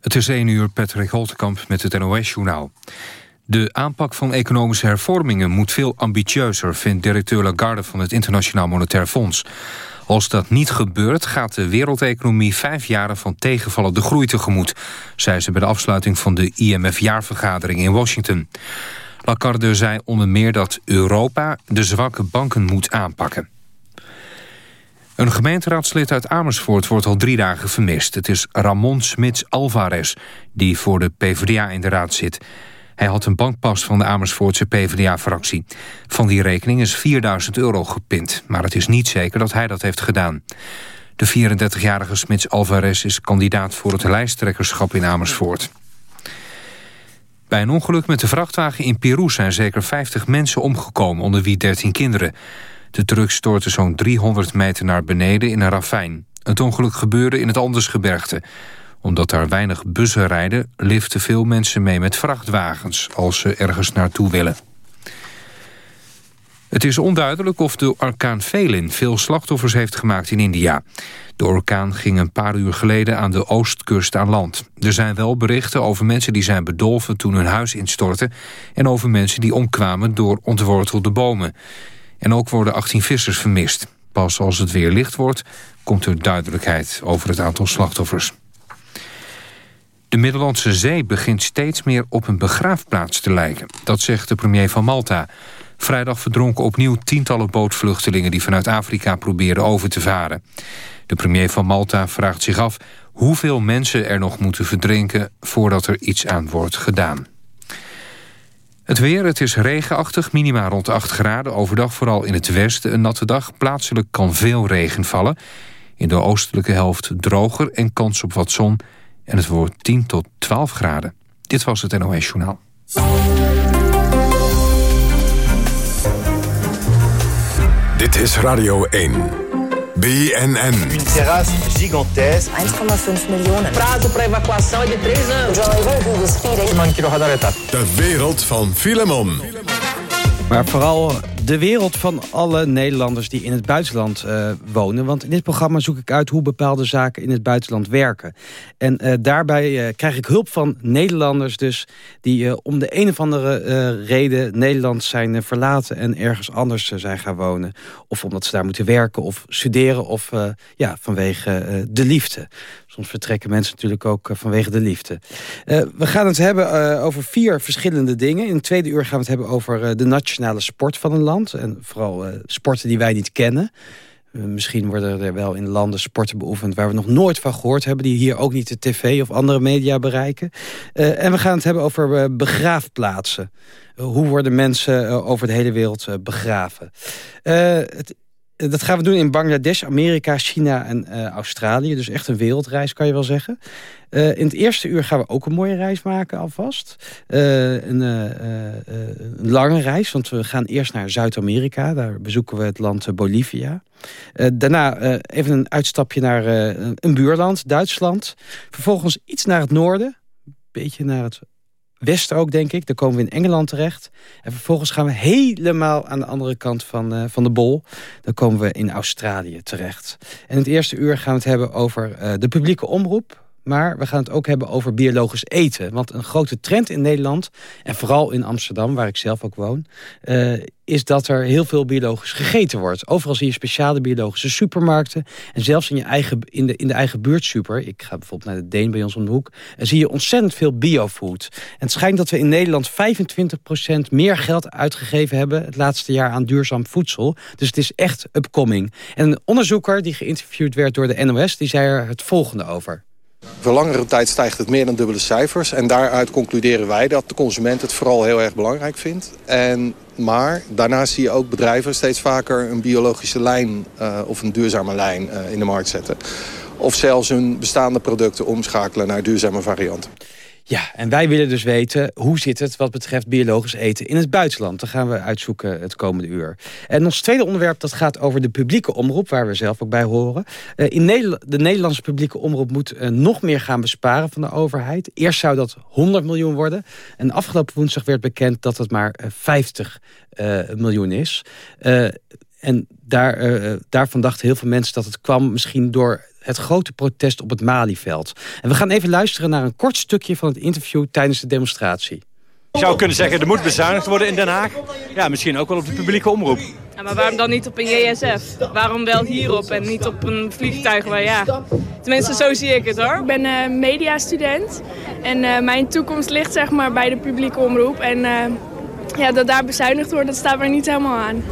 Het is 1 uur, Patrick Holtekamp met het NOS-journaal. De aanpak van economische hervormingen moet veel ambitieuzer... vindt directeur Lagarde van het Internationaal Monetair Fonds. Als dat niet gebeurt, gaat de wereldeconomie vijf jaren van tegenvallende groei tegemoet... zei ze bij de afsluiting van de IMF-jaarvergadering in Washington. Lagarde zei onder meer dat Europa de zwakke banken moet aanpakken. Een gemeenteraadslid uit Amersfoort wordt al drie dagen vermist. Het is Ramon Smits Alvarez, die voor de PvdA in de raad zit. Hij had een bankpas van de Amersfoortse PvdA-fractie. Van die rekening is 4000 euro gepind, maar het is niet zeker dat hij dat heeft gedaan. De 34-jarige Smits Alvarez is kandidaat voor het lijsttrekkerschap in Amersfoort. Bij een ongeluk met de vrachtwagen in Peru zijn zeker 50 mensen omgekomen, onder wie 13 kinderen. De truck stortte zo'n 300 meter naar beneden in een ravijn. Het ongeluk gebeurde in het Andersgebergte. Omdat daar weinig bussen rijden... liften veel mensen mee met vrachtwagens... als ze ergens naartoe willen. Het is onduidelijk of de orkaan Felin veel slachtoffers heeft gemaakt in India. De orkaan ging een paar uur geleden aan de oostkust aan land. Er zijn wel berichten over mensen die zijn bedolven toen hun huis instortte... en over mensen die omkwamen door ontwortelde bomen. En ook worden 18 vissers vermist. Pas als het weer licht wordt, komt er duidelijkheid over het aantal slachtoffers. De Middellandse Zee begint steeds meer op een begraafplaats te lijken. Dat zegt de premier van Malta. Vrijdag verdronken opnieuw tientallen bootvluchtelingen... die vanuit Afrika probeerden over te varen. De premier van Malta vraagt zich af hoeveel mensen er nog moeten verdrinken... voordat er iets aan wordt gedaan. Het weer, het is regenachtig, minima rond 8 graden. Overdag vooral in het westen een natte dag. Plaatselijk kan veel regen vallen. In de oostelijke helft droger en kans op wat zon. En het wordt 10 tot 12 graden. Dit was het NOS Journaal. Dit is Radio 1. BNN. Een terrasse gigantesque. 1,5 miljoen. Prazo para evacuação é de 3 anos. De wereld van Filemon. Maar vooral de wereld van alle Nederlanders die in het buitenland uh, wonen. Want in dit programma zoek ik uit hoe bepaalde zaken in het buitenland werken. En uh, daarbij uh, krijg ik hulp van Nederlanders dus... die om de een of andere reden Nederland zijn verlaten... en ergens anders zijn gaan wonen. Of omdat ze daar moeten werken of studeren... of ja, vanwege de liefde. Soms vertrekken mensen natuurlijk ook vanwege de liefde. we gaan het hebben over vier verschillende dingen. In het tweede uur gaan we het hebben over de nationale sport van een land. En vooral sporten die wij niet kennen. Misschien worden er wel in landen sporten beoefend... waar we nog nooit van gehoord hebben... die hier ook niet de tv of andere media bereiken. En we gaan het hebben over begraafplaatsen. hoe worden mensen over de hele wereld begraven? Het, dat gaan we doen in Bangladesh, Amerika, China en uh, Australië. Dus echt een wereldreis, kan je wel zeggen. Uh, in het eerste uur gaan we ook een mooie reis maken alvast. Een, een, lange reis, want we gaan eerst naar Zuid-Amerika. Daar bezoeken we het land Bolivia. daarna even een uitstapje naar een buurland, Duitsland. Vervolgens iets naar het noorden. Een beetje naar het westen ook, denk ik. Dan komen we in Engeland terecht. En vervolgens gaan we helemaal aan de andere kant van, uh, van de bol. Dan komen we in Australië terecht. En in het eerste uur gaan we het hebben over uh, de publieke omroep. Maar we gaan het ook hebben over biologisch eten. Want een grote trend in Nederland, en vooral in Amsterdam, waar ik zelf ook woon... Uh, is dat er heel veel biologisch gegeten wordt. Overal zie je speciale biologische supermarkten. En zelfs in, je eigen, in, de, in de eigen buurtsuper, ik ga bijvoorbeeld naar de Deen bij ons om de hoek... en zie je ontzettend veel biofood. En het schijnt dat we in Nederland 25% meer geld uitgegeven hebben... het laatste jaar aan duurzaam voedsel. Dus het is echt upcoming. En een onderzoeker die geïnterviewd werd door de NOS... die zei er het volgende over. Voor langere tijd stijgt het meer dan dubbele cijfers. En daaruit concluderen wij dat de consument het vooral heel erg belangrijk vindt. En, maar daarnaast zie je ook bedrijven steeds vaker een biologische lijn uh, of een duurzame lijn uh, in de markt zetten. Of zelfs hun bestaande producten omschakelen naar duurzame varianten. Ja, en wij willen dus weten hoe zit het wat betreft biologisch eten in het buitenland. Dat gaan we uitzoeken het komende uur. En ons tweede onderwerp dat gaat over de publieke omroep, waar we zelf ook bij horen. Uh, in Nederland, de Nederlandse publieke omroep moet uh, nog meer gaan besparen van de overheid. Eerst zou dat 100 miljoen worden. En afgelopen woensdag werd bekend dat het maar 50 uh, miljoen is. en daar, daarvan dachten heel veel mensen dat het kwam misschien door het grote protest op het Malieveld. En we gaan even luisteren naar een kort stukje van het interview tijdens de demonstratie. Je zou kunnen zeggen, er moet bezuinigd worden in Den Haag. Ja, misschien ook wel op de publieke omroep. Ja, maar waarom dan niet op een JSF? Waarom wel hierop en niet op een vliegtuig waar ja... Tenminste, zo zie ik het hoor. Ik ben uh, mediastudent en uh, mijn toekomst ligt zeg maar bij de publieke omroep. En uh, ja, dat daar bezuinigd wordt, dat staat mij niet helemaal aan.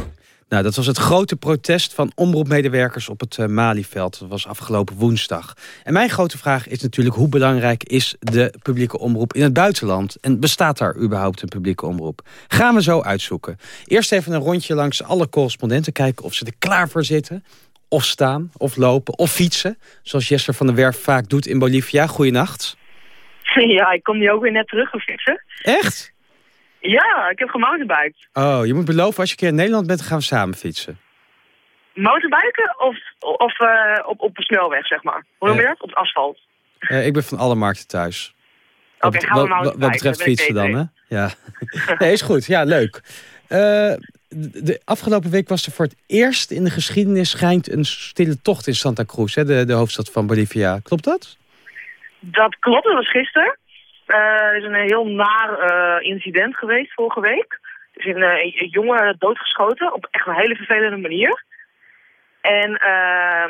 Nou, dat was het grote protest van omroepmedewerkers op het uh, Malieveld. Dat was afgelopen woensdag. En mijn grote vraag is natuurlijk... hoe belangrijk is de publieke omroep in het buitenland? En bestaat daar überhaupt een publieke omroep? Gaan we zo uitzoeken. Eerst even een rondje langs alle correspondenten... kijken of ze er klaar voor zitten. Of staan, of lopen, of fietsen. Zoals Jester van der Werf vaak doet in Bolivia. Goeienacht. Ja, ik kom nu ook weer net terug gaan fietsen. Echt? Ja, ik heb gemountainbiked. Oh, je moet beloven als je een keer in Nederland bent, gaan we samen fietsen. Mountainbiken of, of uh, op, op de snelweg, zeg maar? Hoe noem je dat? Op het asfalt? Uh, ik ben van alle markten thuis. Oké, okay, gaan we mountainbiken. Wat betreft fietsen dan, hè? Ja. nee, is goed. Ja, leuk. Uh, de afgelopen week was er voor het eerst in de geschiedenis... schijnt een stille tocht in Santa Cruz, hè, de, de hoofdstad van Bolivia. Klopt dat? Dat klopt, dat was gisteren. Uh, er is een heel naar uh, incident geweest vorige week. Er is een, uh, een jongen doodgeschoten op echt een hele vervelende manier. En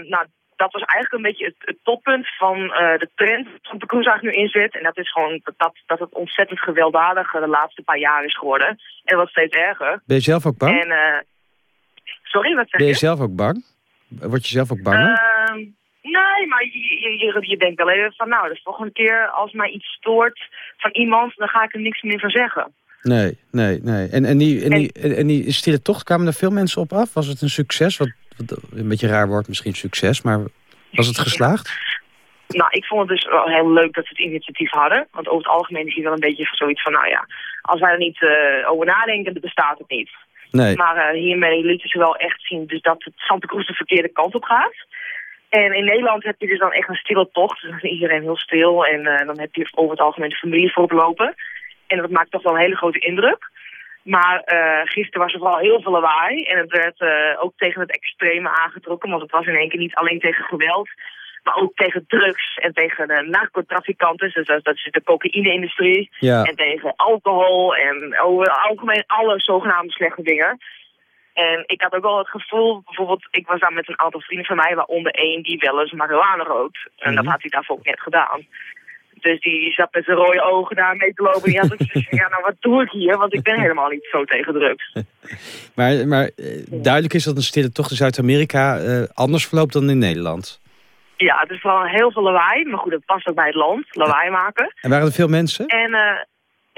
nou, dat was eigenlijk een beetje het, het toppunt van de trend dat de Cruz eigenlijk nu inzet. En dat is gewoon dat, dat het ontzettend gewelddadig de laatste paar jaar is geworden. En wat steeds erger. Ben je zelf ook bang? En, sorry, wat zeg je? Ben je zelf ook bang? Word je zelf ook bang? Ehm, Nee, maar je, je, je denkt wel even van, nou, de volgende keer als mij iets stoort van iemand, dan ga ik er niks meer van zeggen. Nee, nee, nee. En, en, die, en, die, en die stille tocht, kwamen er veel mensen op af? Was het een succes? Wat, wat een beetje raar woord, misschien succes, maar was het geslaagd? Nou, ik vond het dus wel heel leuk dat ze het initiatief hadden. Want over het algemeen is hier wel een beetje zoiets van, nou ja, als wij er niet uh, over nadenken, dan bestaat het niet. Nee. Maar uh, hiermee lieten ze wel echt zien dus dat het Santa Cruz de verkeerde kant op gaat. En in Nederland heb je dus dan echt een stille tocht. Dus dan is iedereen heel stil en uh, dan heb je over het algemeen de familie voorop lopen. En dat maakt toch wel een hele grote indruk. Maar uh, gisteren was er vooral heel veel lawaai. En het werd uh, ook tegen het extreme aangetrokken. Want het was in één keer niet alleen tegen geweld. Maar ook tegen drugs en tegen de narcotrafikanten. Dus dat, dat is de cocaïne-industrie. Ja. En tegen alcohol en over algemeen alle zogenaamde slechte dingen. En ik had ook wel het gevoel, bijvoorbeeld, ik was daar met een aantal vrienden van mij, waaronder één die wel eens marihuana rookt. En dat had hij daarvoor ook net gedaan. Dus die zat met zijn rode ogen daar mee te lopen. En die had ook ja, nou wat doe ik hier? Want ik ben helemaal niet zo tegen drugs. maar, maar duidelijk is dat een stille tocht in Zuid-Amerika uh, anders verloopt dan in Nederland. Ja, het is vooral heel veel lawaai. Maar goed, het past ook bij het land, lawaai maken. En waren er veel mensen? En uh,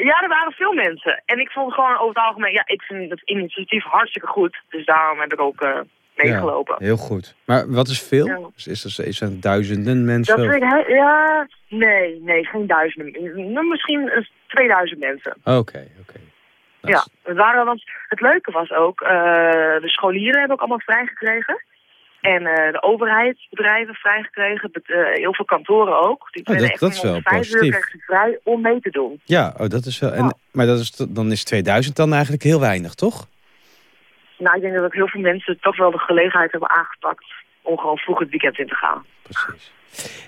ja, er waren veel mensen. En ik vond gewoon over het algemeen, ja, ik vind het initiatief hartstikke goed. Dus daarom heb ik ook uh, meegelopen. Ja, heel goed. Maar wat is veel? Ja. Is, er, is er duizenden mensen? Dat ik, ja, nee, nee, geen duizenden. Misschien 2000 mensen. Oké, oké. Okay. Ja, het waren, want het leuke was ook, uh, de scholieren hebben ook allemaal vrijgekregen. En uh, de overheidsbedrijven vrijgekregen, uh, heel veel kantoren ook. Die oh, dat, dat is wel vijf uur vrij om mee te doen. Ja, oh, dat is wel. En, maar dat is, dan is 2000 dan eigenlijk heel weinig, toch? Nou, ik denk dat heel veel mensen toch wel de gelegenheid hebben aangepakt om gewoon vroeg het weekend in te gaan. Precies.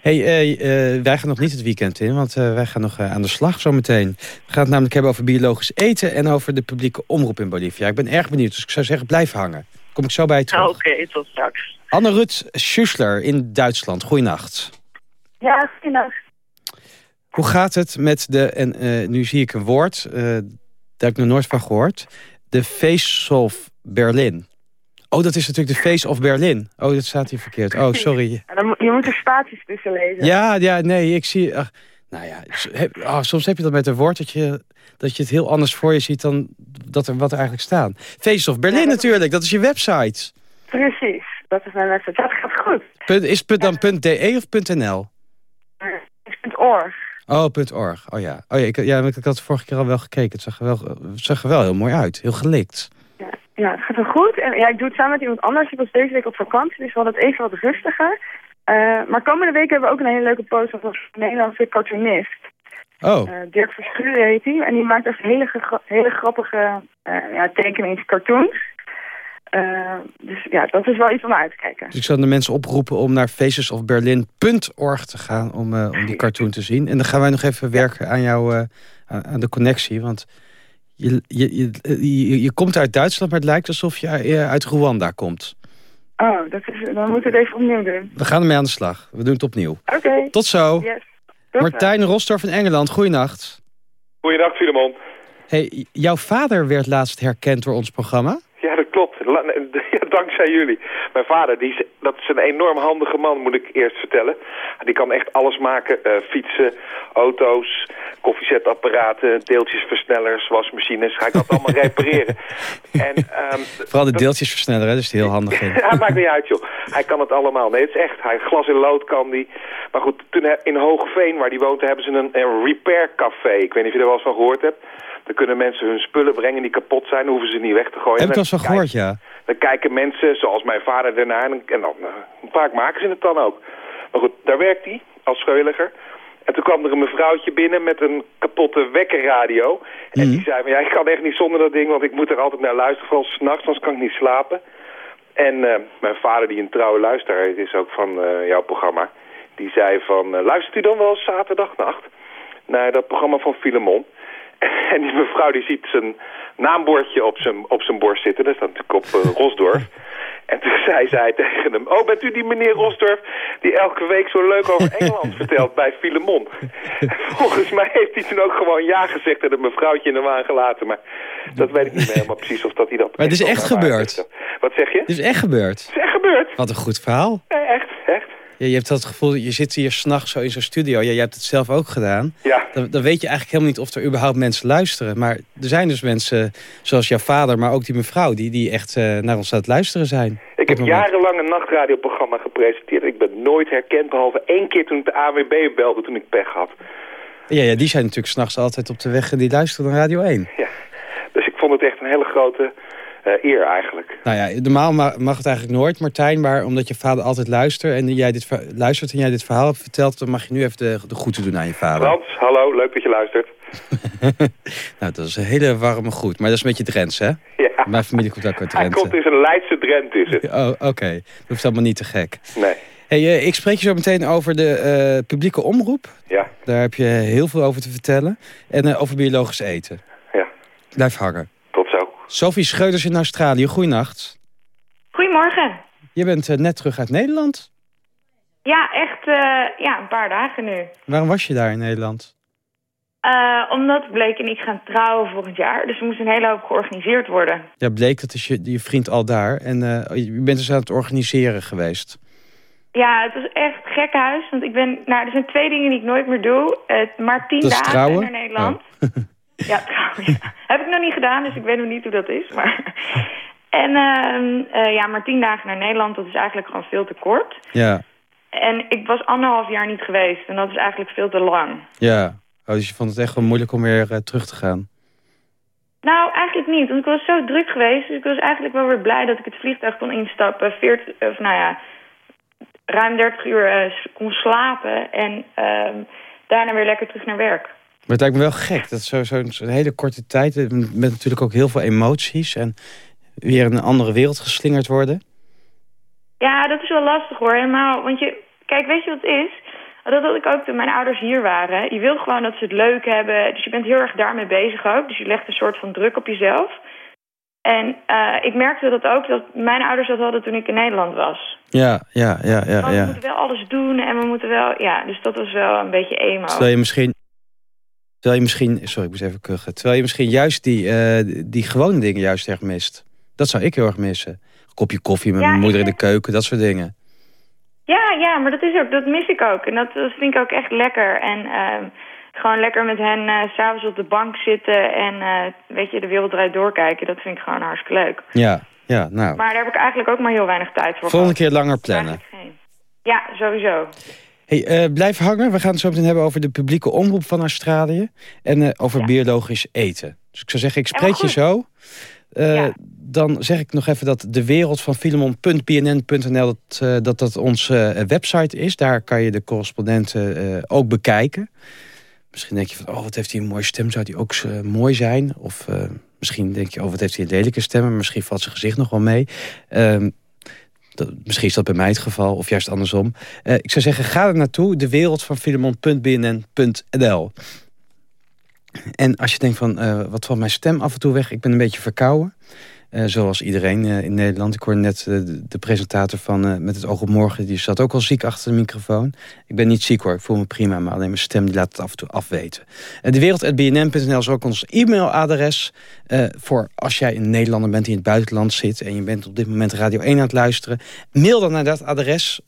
Hey, uh, wij gaan nog niet het weekend in, want wij gaan nog aan de slag zometeen. We gaan het namelijk hebben over biologisch eten en over de publieke omroep in Bolivia. Ik ben erg benieuwd, dus ik zou zeggen blijf hangen. Kom ik zo bij je terug. Oké, okay, tot straks. Anne-Rut Schussler in Duitsland. Goeienacht. Ja, goeienacht. Hoe gaat het met de, en uh, nu zie ik een woord, uh, daar heb ik nog nooit van gehoord. De Face of Berlin. Oh, dat is natuurlijk de Face of Berlin. Oh, dat staat hier verkeerd. Oh, sorry. je moet er spaties tussen lezen. Ja, ja, nee, ik zie... Ach, nou ja, oh, soms heb je dat met een woord dat je, dat je het heel anders voor je ziet dan dat er, wat er eigenlijk staat. Face of Berlin ja, dat natuurlijk, dat is je website. Precies dat is mijn website. Dat gaat goed. Punt, is het dan .de of .nl? .org. Oh, .org. Oh ja. Oh ja, ik, ja, ik had vorige keer al wel gekeken. Het zag er wel, het zag er wel heel mooi uit. Heel gelikt. Ja, ja, het gaat wel goed. En ja, ik doe het samen met iemand anders. Ik was deze week op vakantie, dus we hadden het even wat rustiger. Uh, maar komende week hebben we ook een hele leuke post van een Nederlandse cartoonist. Oh. Uh, Dirk Verschuren heet hij. En die maakt echt hele, hele grappige uh, ja, tekeningen, cartoons. Dus ja, dat is wel iets om naar uit te kijken. Dus ik zal de mensen oproepen om naar facesofberlin.org te gaan om, om die cartoon te zien. En dan gaan wij nog even werken aan, jou, aan de connectie. Want je, je, je, je, komt uit Duitsland, maar het lijkt alsof je uit Rwanda komt. Oh, dat is, dan moeten we het even opnieuw doen. We gaan ermee aan de slag. We doen het opnieuw. Oké. Tot zo. Yes. Martijn Rostor van Engeland, goeienacht. Goeiedag, Filemon. Hey, jouw vader werd laatst herkend door ons programma. Ja, dat klopt. Dankzij jullie. Mijn vader, die is, dat is een enorm handige man, moet ik eerst vertellen. Die kan echt alles maken. Uh, fietsen, auto's, koffiezetapparaten, deeltjesversnellers, wasmachines. Hij kan het allemaal repareren. En, um, Vooral de deeltjesversneller, hè? dat is heel handig ja, maakt niet uit, joh. Hij kan het allemaal. Nee, het is echt. Hij glas in lood kan die. Maar goed, toen in Hoogveen, waar die woont, hebben ze een, een repair café. Ik weet niet of je er wel eens van gehoord hebt. Dan kunnen mensen hun spullen brengen die kapot zijn. Dan hoeven ze niet weg te gooien. Heb ik eens van gehoord, ja. Dan kijken mensen, zoals mijn vader, ernaar. En, en dan, uh, vaak maken ze het dan ook. Maar goed, daar werkt hij als scheuliger. En toen kwam er een mevrouwtje binnen met een kapotte wekkerradio. En die mhm. zei, ja, ik kan echt niet zonder dat ding, want ik moet er altijd naar luisteren. Vooral s'nachts, anders kan ik niet slapen. En uh, mijn vader, die een trouwe luisteraar is ook van uh, jouw programma... die zei van, luistert u dan wel zaterdagnacht naar dat programma van Filemon? En die mevrouw die ziet zijn naambordje op zijn, op zijn borst zitten. Dat staat natuurlijk op uh, Rosdorf. En toen zei zij tegen hem... Oh, bent u die meneer Rosdorf die elke week zo leuk over Engeland vertelt bij Filemon? Volgens mij heeft hij toen ook gewoon ja gezegd en een mevrouwtje in hem aangelaten. Maar dat weet ik niet meer helemaal precies of dat hij dat... Maar het is echt gebeurd. Wat zeg je? Het is echt gebeurd. Het is echt gebeurd. Wat een goed verhaal. echt, echt. Ja, je hebt dat gevoel, je zit hier s'nachts zo in zo'n studio. Ja, jij hebt het zelf ook gedaan. Ja. Dan, dan, weet je eigenlijk helemaal niet of er überhaupt mensen luisteren. Maar er zijn dus mensen, zoals jouw vader, maar ook die mevrouw... die, die echt uh, naar ons aan het luisteren zijn. Ik heb jarenlang een nachtradioprogramma gepresenteerd. Ik ben nooit herkend, behalve één keer toen ik de AWB belde toen ik pech had. Ja, ja die zijn natuurlijk s'nachts altijd op de weg en die luisteren naar Radio 1. Ja, dus ik vond het echt een hele grote eer eigenlijk. Nou ja, normaal mag het eigenlijk nooit, Martijn. Maar omdat je vader altijd luistert en jij dit, luistert en jij dit verhaal hebt verteld... dan mag je nu even de, de groeten doen aan je vader. Frans, hallo, leuk dat je luistert. nou, dat is een hele warme groet. Maar dat is een beetje Drents, hè? Ja. Mijn familie komt ook uit Drenthe. Hij komt in een Leidse Drent, is het. Oh, oké. Okay. Dat hoeft allemaal niet te gek. Nee. Hey, uh, ik spreek je zo meteen over de uh, publieke omroep. Ja. Daar heb je heel veel over te vertellen. En uh, over biologisch eten. Ja. Blijf hangen. Sophie Scheuders in Australië, goeienacht. Goedemorgen. Je bent uh, net terug uit Nederland? Ja, echt uh, ja, een paar dagen nu. Waarom was je daar in Nederland? Uh, omdat Bleek en ik gaan trouwen volgend jaar. Dus er moest een hele hoop georganiseerd worden. Ja, Bleek, dat is je, je vriend al daar. En je bent dus aan het organiseren geweest. Ja, het was echt gek huis. Want ik ben, nou, er zijn twee dingen die ik nooit meer doe. Maar tien dagen trouwen? naar Nederland. Oh. Ja, trouwens. Heb ik nog niet gedaan, dus ik weet nog niet hoe dat is. Maar... En uh, uh, ja, maar tien dagen naar Nederland, dat is eigenlijk gewoon veel te kort. Ja. En ik was anderhalf jaar niet geweest en dat is eigenlijk veel te lang. Ja, oh, dus je vond het echt wel moeilijk om weer uh, terug te gaan? Nou, eigenlijk niet, want ik was zo druk geweest. Dus ik was eigenlijk wel weer blij dat ik het vliegtuig kon instappen. 40, of nou ja, ruim 30 uur kon slapen en ehm, daarna weer lekker terug naar werk. Maar het lijkt me wel gek. Dat zo'n zo, zo hele korte tijd, met natuurlijk ook heel veel emoties... en weer in een andere wereld geslingerd worden. Ja, dat is wel lastig hoor. Helemaal, want je, kijk, weet je wat het is? Dat had ik ook toen mijn ouders hier waren. Je wil gewoon dat ze het leuk hebben. Dus je bent heel erg daarmee bezig ook. Dus je legt een soort van druk op jezelf. En uh, ik merkte dat ook, dat mijn ouders dat hadden toen ik in Nederland was. Ja, ja, ja, ja. Want we moeten wel alles doen en we moeten wel... Ja, dus dat was wel een beetje emo. Stel je misschien Terwijl je misschien, sorry, ik moest even kuchen. Terwijl je misschien juist die, uh, die gewone dingen juist erg mist. Dat zou ik heel erg missen. Een kopje koffie met ja, mijn moeder in de keuken, dat soort dingen. Ja, ja, maar dat is ook, dat mis ik ook. En dat, dat vind ik ook echt lekker. En uh, gewoon lekker met hen uh, s'avonds op de bank zitten en uh, weet je, de wereld draait doorkijken. Dat vind ik gewoon hartstikke leuk. Ja, ja, nou. Maar daar heb ik eigenlijk ook maar heel weinig tijd voor. Volgende keer langer plannen. Ja, sowieso. Hey, uh, blijf hangen. We gaan het zo meteen hebben over de publieke omroep van Australië. En uh, over ja. biologisch eten. Dus ik zou zeggen, ik spreek je zo. Uh, ja. Dan zeg ik nog even dat de wereld van Filemon.bnn.nl... dat, dat dat onze website is. Daar kan je de correspondenten ook bekijken. Misschien denk je van, oh, wat heeft hij een mooie stem. Zou die ook mooi zijn? Of Misschien denk je, oh wat heeft hij een lelijke stem. Misschien valt zijn gezicht nog wel mee. Dat, misschien is dat bij mij het geval, of juist andersom. Uh, ik zou zeggen, ga er naartoe. De wereld van Filemon.bnn.nl En als je denkt van, uh, wat valt mijn stem af en toe weg? Ik ben een beetje verkouden. Uh, zoals iedereen uh, in Nederland. Ik hoorde net de, de, presentator van Met het oog op morgen. Die zat ook al ziek achter de microfoon. Ik ben niet ziek hoor, ik voel me prima. Maar alleen mijn stem die laat het af en toe afweten. de wereld.bnm.nl is ook ons e-mailadres. voor als jij een Nederlander bent die in het buitenland zit. En je bent op dit moment Radio 1 aan het luisteren. Mail dan naar dat adres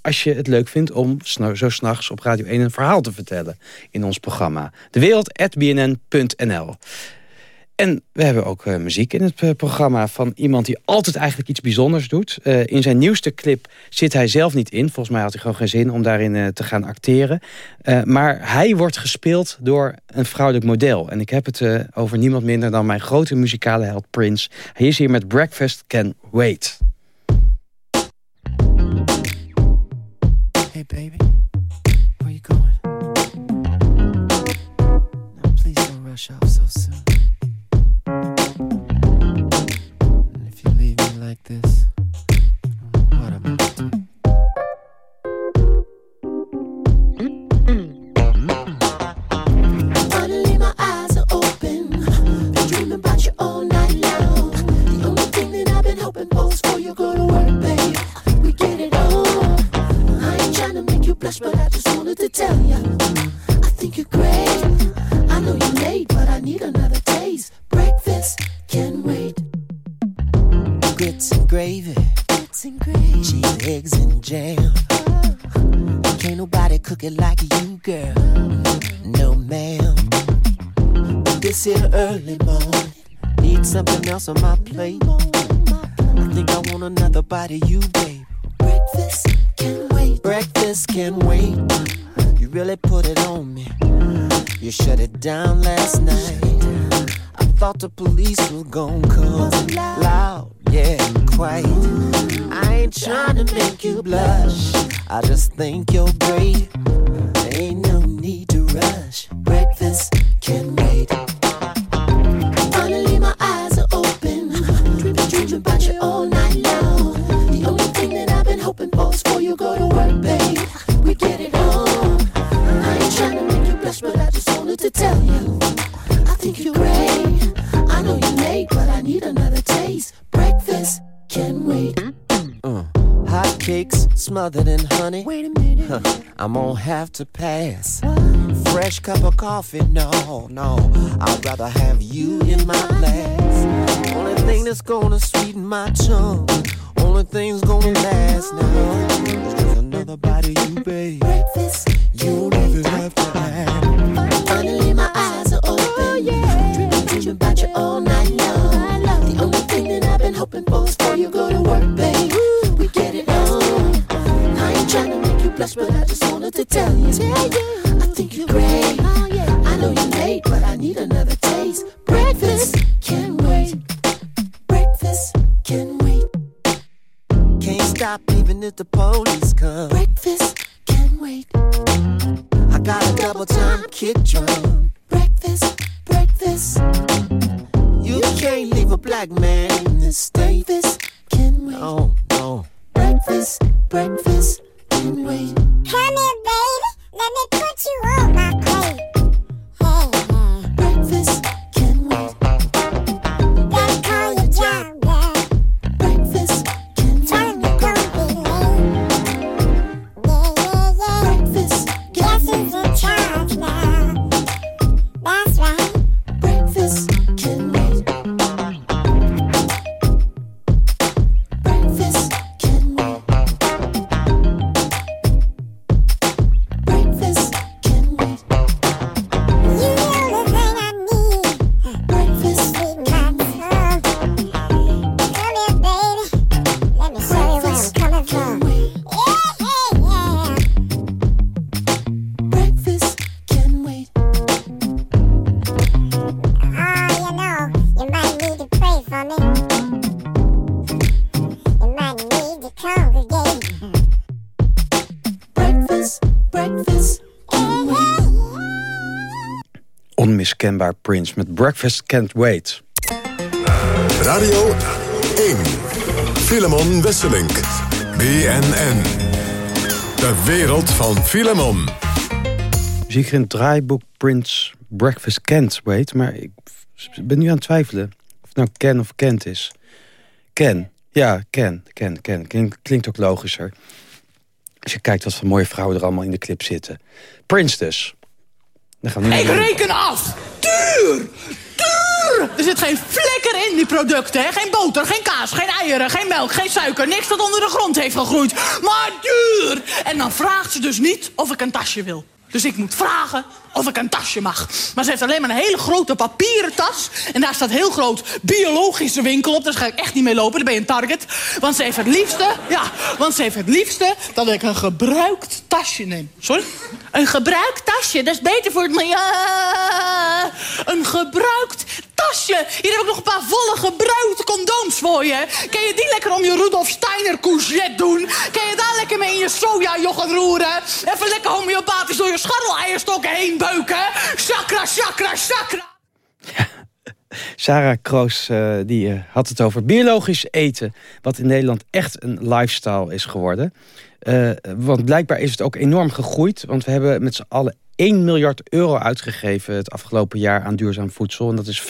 als je het leuk vindt om zo s'nachts op Radio 1 een verhaal te vertellen in ons programma. De wereld.bnn.nl en we hebben ook uh, muziek in het uh, programma van iemand die altijd eigenlijk iets bijzonders doet. Uh, in zijn nieuwste clip zit hij zelf niet in. Volgens mij had hij gewoon geen zin om daarin te gaan acteren. maar hij wordt gespeeld door een vrouwelijk model. En ik heb het over niemand minder dan mijn grote muzikale held Prince. Hij is hier met Breakfast Can Wait. Hey baby, where you going? No, please don't rush off so soon. Like this. Cook like you, girl. No, ma'am. This here early morning, need something else on my plate. I think I want another bite of you, babe. Breakfast can wait. Breakfast can wait. You really put it on me. You shut it down last night. I thought the police were gonna come loud yeah, quite. I ain't trying to make you blush. I just think you're great. Ain't no need to rush. Breakfast can wait. Smothered in honey. Wait a minute. Huh, I'm gonna have to pass. What? Fresh cup of coffee, no, no. I'd rather have you in my glass. Only thing that's gonna sweeten my tongue. Only thing's gonna last now. Is just another bite of you, babe. Breakfast. To make but I just wanted to tell you. I think you're great. Oh, I know you're late, but I need another taste. Breakfast can wait. Breakfast can wait. Can't stop even if the police come. Breakfast can wait. I got a double time kick drum. Breakfast, breakfast. You can't leave a black man in this state. Breakfast can wait. No, no. Breakfast, breakfast Come here, baby. Let me put you on my Prince met Breakfast Can't Wait. Radio 1. Filemon Wesselink. BNN. De wereld van Filemon. Zie ik een draaiboek Prince Breakfast Kent, weet, maar ik ben nu aan het twijfelen of het nou Ken of Kent is. Ken, ja, Ken, Ken, Ken. Klinkt, klinkt ook logischer. Als je kijkt wat voor mooie vrouwen er allemaal in de clip zitten. Prince dus. Dan gaan we nu Ik reken af! Duur! Duur! Er zit geen flikker in die producten, hè? Geen boter, geen kaas, geen eieren, geen melk, geen suiker. Niks dat onder de grond heeft gegroeid. Maar duur! En dan vraagt ze dus niet of ik een tasje wil. Dus ik moet vragen of ik een tasje mag. Maar ze heeft alleen maar een hele grote papieren tas. En daar staat heel groot biologische winkel op. Daar ga ik echt niet mee lopen, dan ben je een target. Want ze heeft het liefste, ja, want ze heeft het liefste dat ik een gebruikt tasje neem. Sorry? Een gebruikt tasje, dat is beter voor het milieu. Een gebruikt Hier heb ik nog een paar volle gebruikte condooms voor je. Kan je die lekker om je Rudolf Steiner courgette doen? Kan je daar lekker mee in je soja yoghurt roeren? Even lekker homeopathisch door je scharreleierstokken heen beuken? Chakra, chakra, chakra. Sarah Kroos uh, die, uh, had het over biologisch eten... wat in Nederland echt een lifestyle is geworden. Uh, want blijkbaar is het ook enorm gegroeid. Want we hebben met z'n allen 1 miljard euro uitgegeven het afgelopen jaar aan duurzaam voedsel. En dat is 25%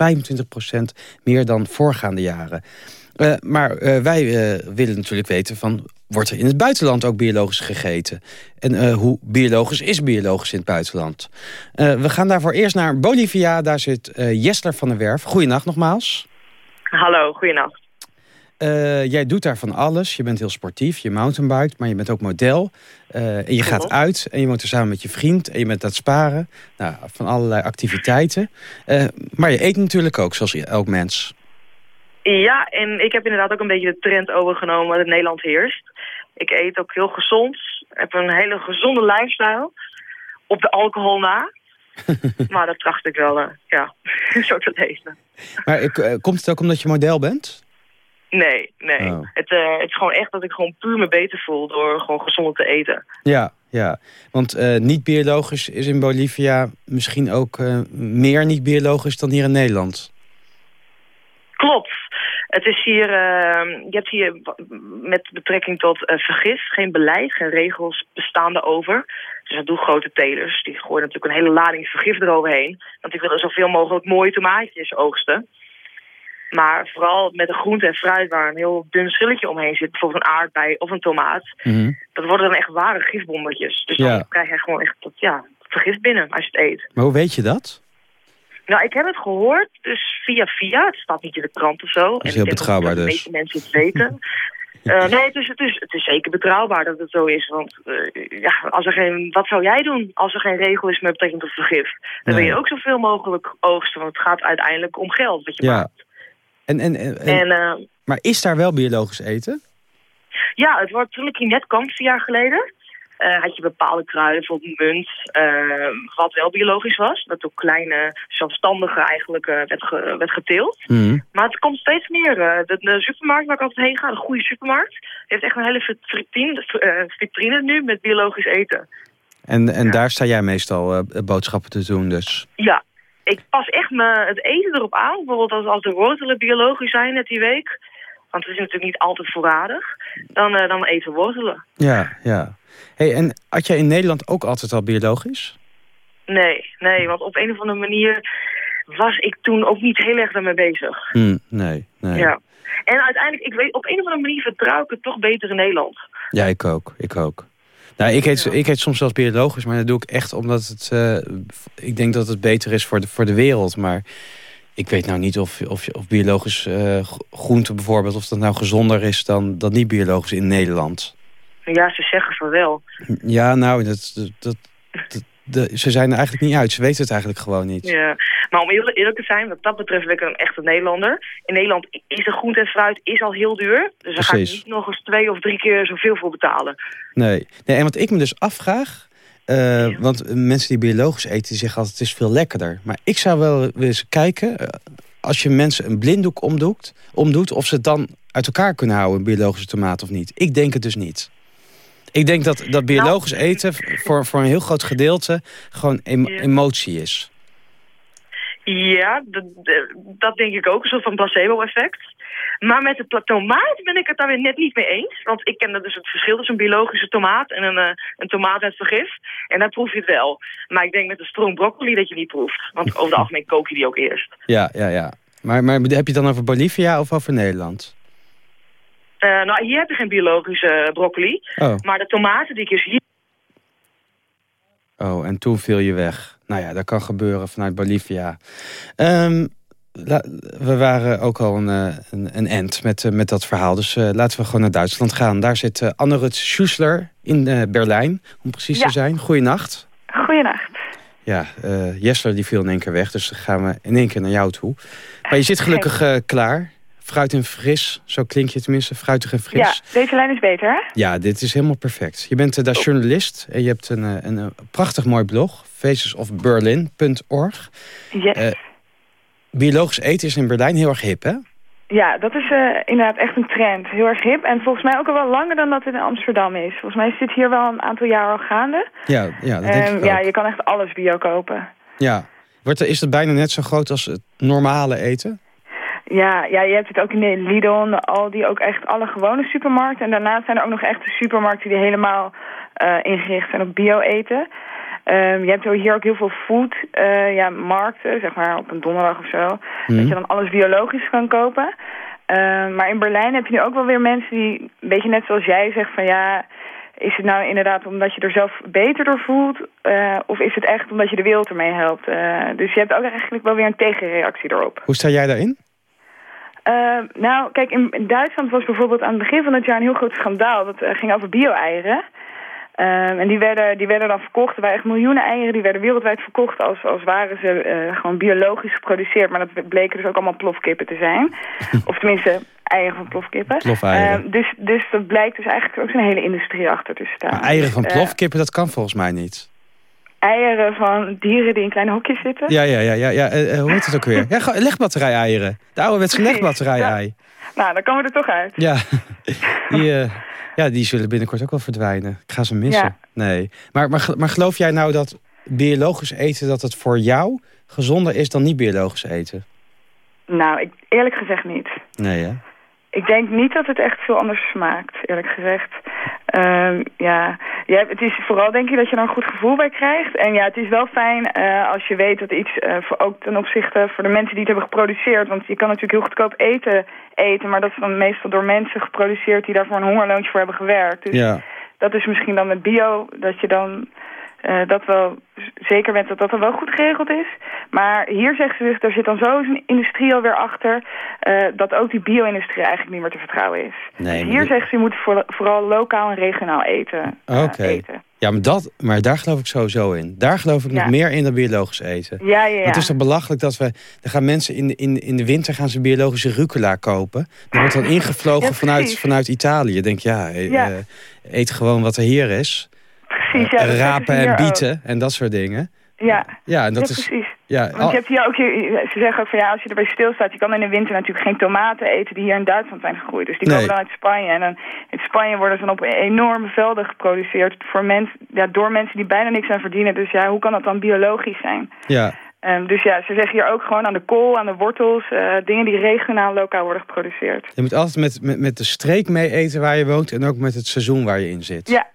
meer dan voorgaande jaren. Uh, maar uh, wij uh, willen natuurlijk weten van... wordt er in het buitenland ook biologisch gegeten? En hoe biologisch is biologisch in het buitenland? we gaan daarvoor eerst naar Bolivia. Daar zit Jessler van der Werf. Goedenacht nogmaals. Hallo, goedenacht. jij doet daar van alles. Je bent heel sportief, je mountainbike, maar je bent ook model. en je gaat uit en je woont er samen met je vriend... en je bent aan het sparen. Nou, van allerlei activiteiten. maar je eet natuurlijk ook, zoals elk mens. Ja, en ik heb inderdaad ook een beetje de trend overgenomen dat Nederland heerst. Ik eet ook heel gezond. Heb een hele gezonde lifestyle. Op de alcohol na. maar dat tracht ik wel, ja, zo te lezen. Maar komt het ook omdat je model bent? Nee, nee. Oh. Het, uh, het is gewoon echt dat ik gewoon puur me beter voel door gewoon gezond te eten. Ja, ja. Want niet biologisch is in Bolivia misschien ook meer niet biologisch dan hier in Nederland. Klopt. Het is hier, uh, je hebt hier met betrekking tot vergif geen beleid, geen regels bestaande over. Dus dat doen grote telers. Die gooien natuurlijk een hele lading vergif eroverheen. Want die willen zoveel mogelijk mooie tomaatjes oogsten. Maar vooral met de groente en fruit waar een heel dun schilletje omheen zit. Bijvoorbeeld een aardbei of een tomaat. Mm -hmm. Dat worden dan echt ware gifbommetjes. Dus ja. dan krijg je gewoon echt tot, ja, vergif binnen als je het eet. Maar hoe weet je dat? Nou, ik heb het gehoord, dus via via. Het staat niet in de krant of zo. Dat is heel betrouwbaar dus. De meeste mensen het weten. uh, nee, het is, het, is, het is zeker betrouwbaar dat het zo is. Want uh, ja, als er geen, wat zou jij doen als er geen regel is met betrekking tot vergif? Dan nee. wil je ook zoveel mogelijk oogsten, want het gaat uiteindelijk om geld wat je ja. maakt. En, en, en, en uh, maar is daar wel biologisch eten? Ja, het wordt toen ik hier net kwam, vier jaar geleden... Uh, had je bepaalde kruiden, bijvoorbeeld munt, uh, wat wel biologisch was. Dat door kleine zelfstandigen eigenlijk uh, werd, ge, werd geteeld. Mm. Maar het komt steeds meer. De, de, supermarkt waar ik altijd heen ga, de goede supermarkt, heeft echt een hele vitrine, vitrine nu met biologisch eten. En, en ja. daar sta jij meestal boodschappen te doen dus? Ja, ik pas echt me het eten erop aan. Bijvoorbeeld als, als de wortelen biologisch zijn net die week. Want het is natuurlijk niet altijd voorradig. Dan, dan eten wortelen. Ja, ja. Hey, en had jij in Nederland ook altijd al biologisch? Nee, nee, want op een of andere manier was ik toen ook niet heel erg daarmee bezig. Hmm, nee, nee. Ja. En uiteindelijk, ik weet, op een of andere manier vertrouw ik het toch beter in Nederland. Ja, ik ook, ik ook. Nou, ik eet, ja. ik soms zelfs biologisch, maar dat doe ik echt omdat het... Uh, ik denk dat het beter is voor de, voor de wereld, maar... Ik weet nou niet of, of, of biologisch uh, groente bijvoorbeeld... of dat nou gezonder is dan, dan niet biologisch in Nederland. Ja, ze zeggen van wel. Ja, nou, dat, dat, dat, dat de, ze zijn er eigenlijk niet uit. Ze weten het eigenlijk gewoon niet. Ja, maar om eerlijk, eerlijk te zijn, wat dat betreft ben ik een echte Nederlander. In Nederland is de groente en fruit is al heel duur. Dus daar ga ik niet nog eens twee of drie keer zoveel voor betalen. Nee, nee en wat ik me dus afvraag... Uh, ja. Want mensen die biologisch eten, die zeggen altijd het is veel lekkerder. Maar ik zou wel eens kijken, uh, als je mensen een blinddoek omdoet, omdoet... of ze het dan uit elkaar kunnen houden, een biologische tomaat of niet. Ik denk het dus niet. Ik denk dat, dat biologisch nou, eten voor, voor een heel groot gedeelte gewoon em emotie is. Ja, dat, denk ik ook. Een soort van placebo-effect. Maar met de tomaat ben ik het daar weer net niet mee eens. Want ik ken dus het verschil tussen een biologische tomaat en een, uh, een tomaat met vergif. En daar proef je het wel. Maar ik denk met een stroom broccoli dat je niet proeft. Want over het algemeen kook je die ook eerst. Ja, ja, ja. Maar, maar heb je het dan over Bolivia of over Nederland? Uh, nou, hier heb je geen biologische broccoli. Oh. Maar de tomaten die ik dus hier... Oh, en toen viel je weg. Nou ja, dat kan gebeuren vanuit Bolivia. Um, we waren ook al een, eh, een, een end met, met dat verhaal. Dus uh, laten we gewoon naar Duitsland gaan. Daar zit uh, Anne-Rut Schussler in uh, Berlijn, om precies ja. te zijn. Goeienacht. Goeienacht. Ja, Jessler die viel in één keer weg, dus dan gaan we in één keer naar jou toe. Maar je zit gelukkig klaar. Fruit en fris, zo klink je tenminste, fruitig en fris. Ja, deze lijn is beter, hè? Ja, dit is helemaal perfect. Je bent daar journalist en je hebt een, een, een prachtig mooi blog, facesofberlin.org. Yes biologisch eten is in Berlijn heel erg hip, hè? Ja, dat is uh, inderdaad echt een trend. Heel erg hip. En volgens mij ook al wel langer dan dat in Amsterdam is. Volgens mij zit hier wel een aantal jaar al gaande. Ja, ja dat denk um, ik Ja, je kan echt alles bio kopen. Ja. Wordt, is het bijna net zo groot als het normale eten? Ja, ja, je hebt het ook in de Lidl, de Aldi, ook echt alle gewone supermarkten. En daarnaast zijn er ook nog echte supermarkten die helemaal uh, ingericht zijn op bio-eten. Um, je hebt hier ook heel veel food, uh, ja, markten, zeg maar op een donderdag of zo. Mhm. Dat je dan alles biologisch kan kopen. Uh, maar in Berlijn heb je nu ook wel weer mensen die, een beetje net zoals jij zegt van ja... Is het nou inderdaad omdat je er zelf beter door voelt? Uh, of is het echt omdat je de wereld ermee helpt? dus je hebt ook eigenlijk wel weer een tegenreactie erop. Hoe sta jij daarin? Nou, kijk, in, in, Duitsland was bijvoorbeeld aan het begin van het jaar een heel groot schandaal. Dat ging over bio-eieren. Um, en die werden, die werden dan verkocht. Er waren echt miljoenen eieren. Die werden wereldwijd verkocht als, als waren ze uh, gewoon biologisch geproduceerd. Maar dat bleken dus ook allemaal plofkippen te zijn. of tenminste, eieren van plofkippen. Plofeieren. Um, dus, dus dat blijkt dus eigenlijk ook zo'n hele industrie achter te staan. Maar eieren van Dus, plofkippen, dat kan volgens mij niet. Eieren van dieren die in kleine hokjes zitten. Ja, ja, ja. ja, ja. Uh, hoe heet het ook weer? Ja, legbatterij-eieren. De ouderwetse legbatterij-ei. Nou, dan komen we er toch uit. Ja, die... Ja, die zullen binnenkort ook wel verdwijnen. Ik ga ze missen. Nee. Maar, maar, maar geloof jij nou dat biologisch eten... dat het voor jou gezonder is dan niet biologisch eten? Nou, ik, eerlijk gezegd niet. Nee, hè? Ik denk niet dat het echt veel anders smaakt, eerlijk gezegd. Um, ja, ja, het is vooral denk ik dat je er een goed gevoel bij krijgt. En ja, het is wel fijn uh, als je weet dat iets, uh, voor, ook ten opzichte voor de mensen die het hebben geproduceerd. Want je kan natuurlijk heel goedkoop eten eten, maar dat is dan meestal door mensen geproduceerd die daarvoor een hongerloontje voor hebben gewerkt. Dus ja. dat is misschien dan met bio, dat je dan uh, dat wel zeker bent dat dat dan wel goed geregeld is. Maar hier zeggen ze, er zit dan zo een industrie alweer achter... Uh, dat ook die bio-industrie eigenlijk niet meer te vertrouwen is. Nee, dus hier dit... zeggen ze, je moet voor, vooral lokaal en regionaal eten. Oké. Okay. Uh, ja, maar, dat, maar daar geloof ik sowieso in. Daar geloof ik ja. nog meer in dan biologisch eten. Ja, ja, ja. Het is toch belachelijk dat we... Dan gaan mensen in de, in, in de winter gaan ze biologische rucola kopen. Dat wordt dan ingevlogen ja, vanuit, vanuit Italië. Denk ja, ja. Uh, eet gewoon wat er hier is. Precies, ja. Rapen en bieten ook. en dat soort dingen. Ja, ja, en dat ja, is, precies. Ja, Want je hebt hier ook, ze zeggen ook van ja, als je erbij stilstaat, je kan in de winter natuurlijk geen tomaten eten die hier in Duitsland zijn gegroeid. Dus die nee. komen dan uit Spanje. En dan in Spanje worden ze dan op enorme velden geproduceerd voor mensen, ja, door mensen die bijna niks aan verdienen. Dus ja, hoe kan dat dan biologisch zijn? Ja. Um, dus ja, ze zeggen hier ook gewoon aan de kool, aan de wortels, uh, dingen die regionaal lokaal worden geproduceerd. Je moet altijd met, met, met de streek mee eten waar je woont en ook met het seizoen waar je in zit. Ja.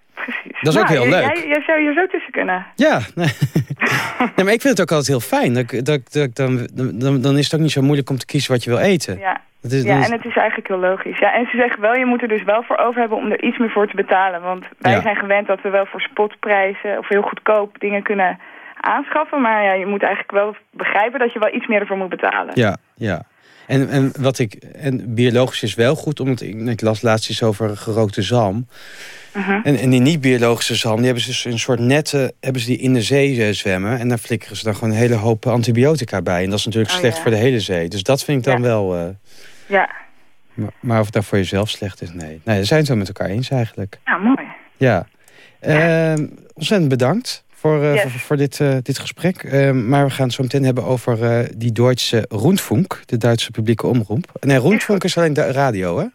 Dat is nou, ook heel leuk. Jij, jij zou hier zo tussen kunnen. Ja, nee. maar ik vind het ook altijd heel fijn. Dat, dat, dat, dan, dan, dan is het ook niet zo moeilijk om te kiezen wat je wil eten. Ja, dat is, ja dat en het is eigenlijk heel logisch. Ja, en ze zeggen wel, je moet er dus wel voor over hebben om er iets meer voor te betalen. Want wij Ja. zijn gewend dat we wel voor spotprijzen of heel goedkoop dingen kunnen aanschaffen. Maar ja, je moet eigenlijk wel begrijpen dat je wel iets meer ervoor moet betalen. Ja, ja. En, en, wat ik, en biologisch is wel goed, omdat ik, ik las laatst iets over gerookte zalm. Mhm. En, en die niet-biologische zalm, die hebben ze dus een soort netten hebben ze die in de zee eh, zwemmen. En daar flikkeren ze dan gewoon een hele hoop antibiotica bij. En dat is natuurlijk Oh, slecht ja. voor de hele zee. Dus dat vind ik dan Ja. wel... eh, Ja, maar, maar of het daar voor jezelf slecht is, nee. Nee, daar zijn het wel met elkaar eens eigenlijk. nou mooi. Ja. Ehm, ontzettend bedankt voor, eh, Yes. voor, voor dit, eh, dit gesprek. Ehm, maar we gaan het zo meteen hebben over eh, die Duitse Rundfunk, de Duitse publieke omroep. Nee, Rundfunk is alleen de radio, hè?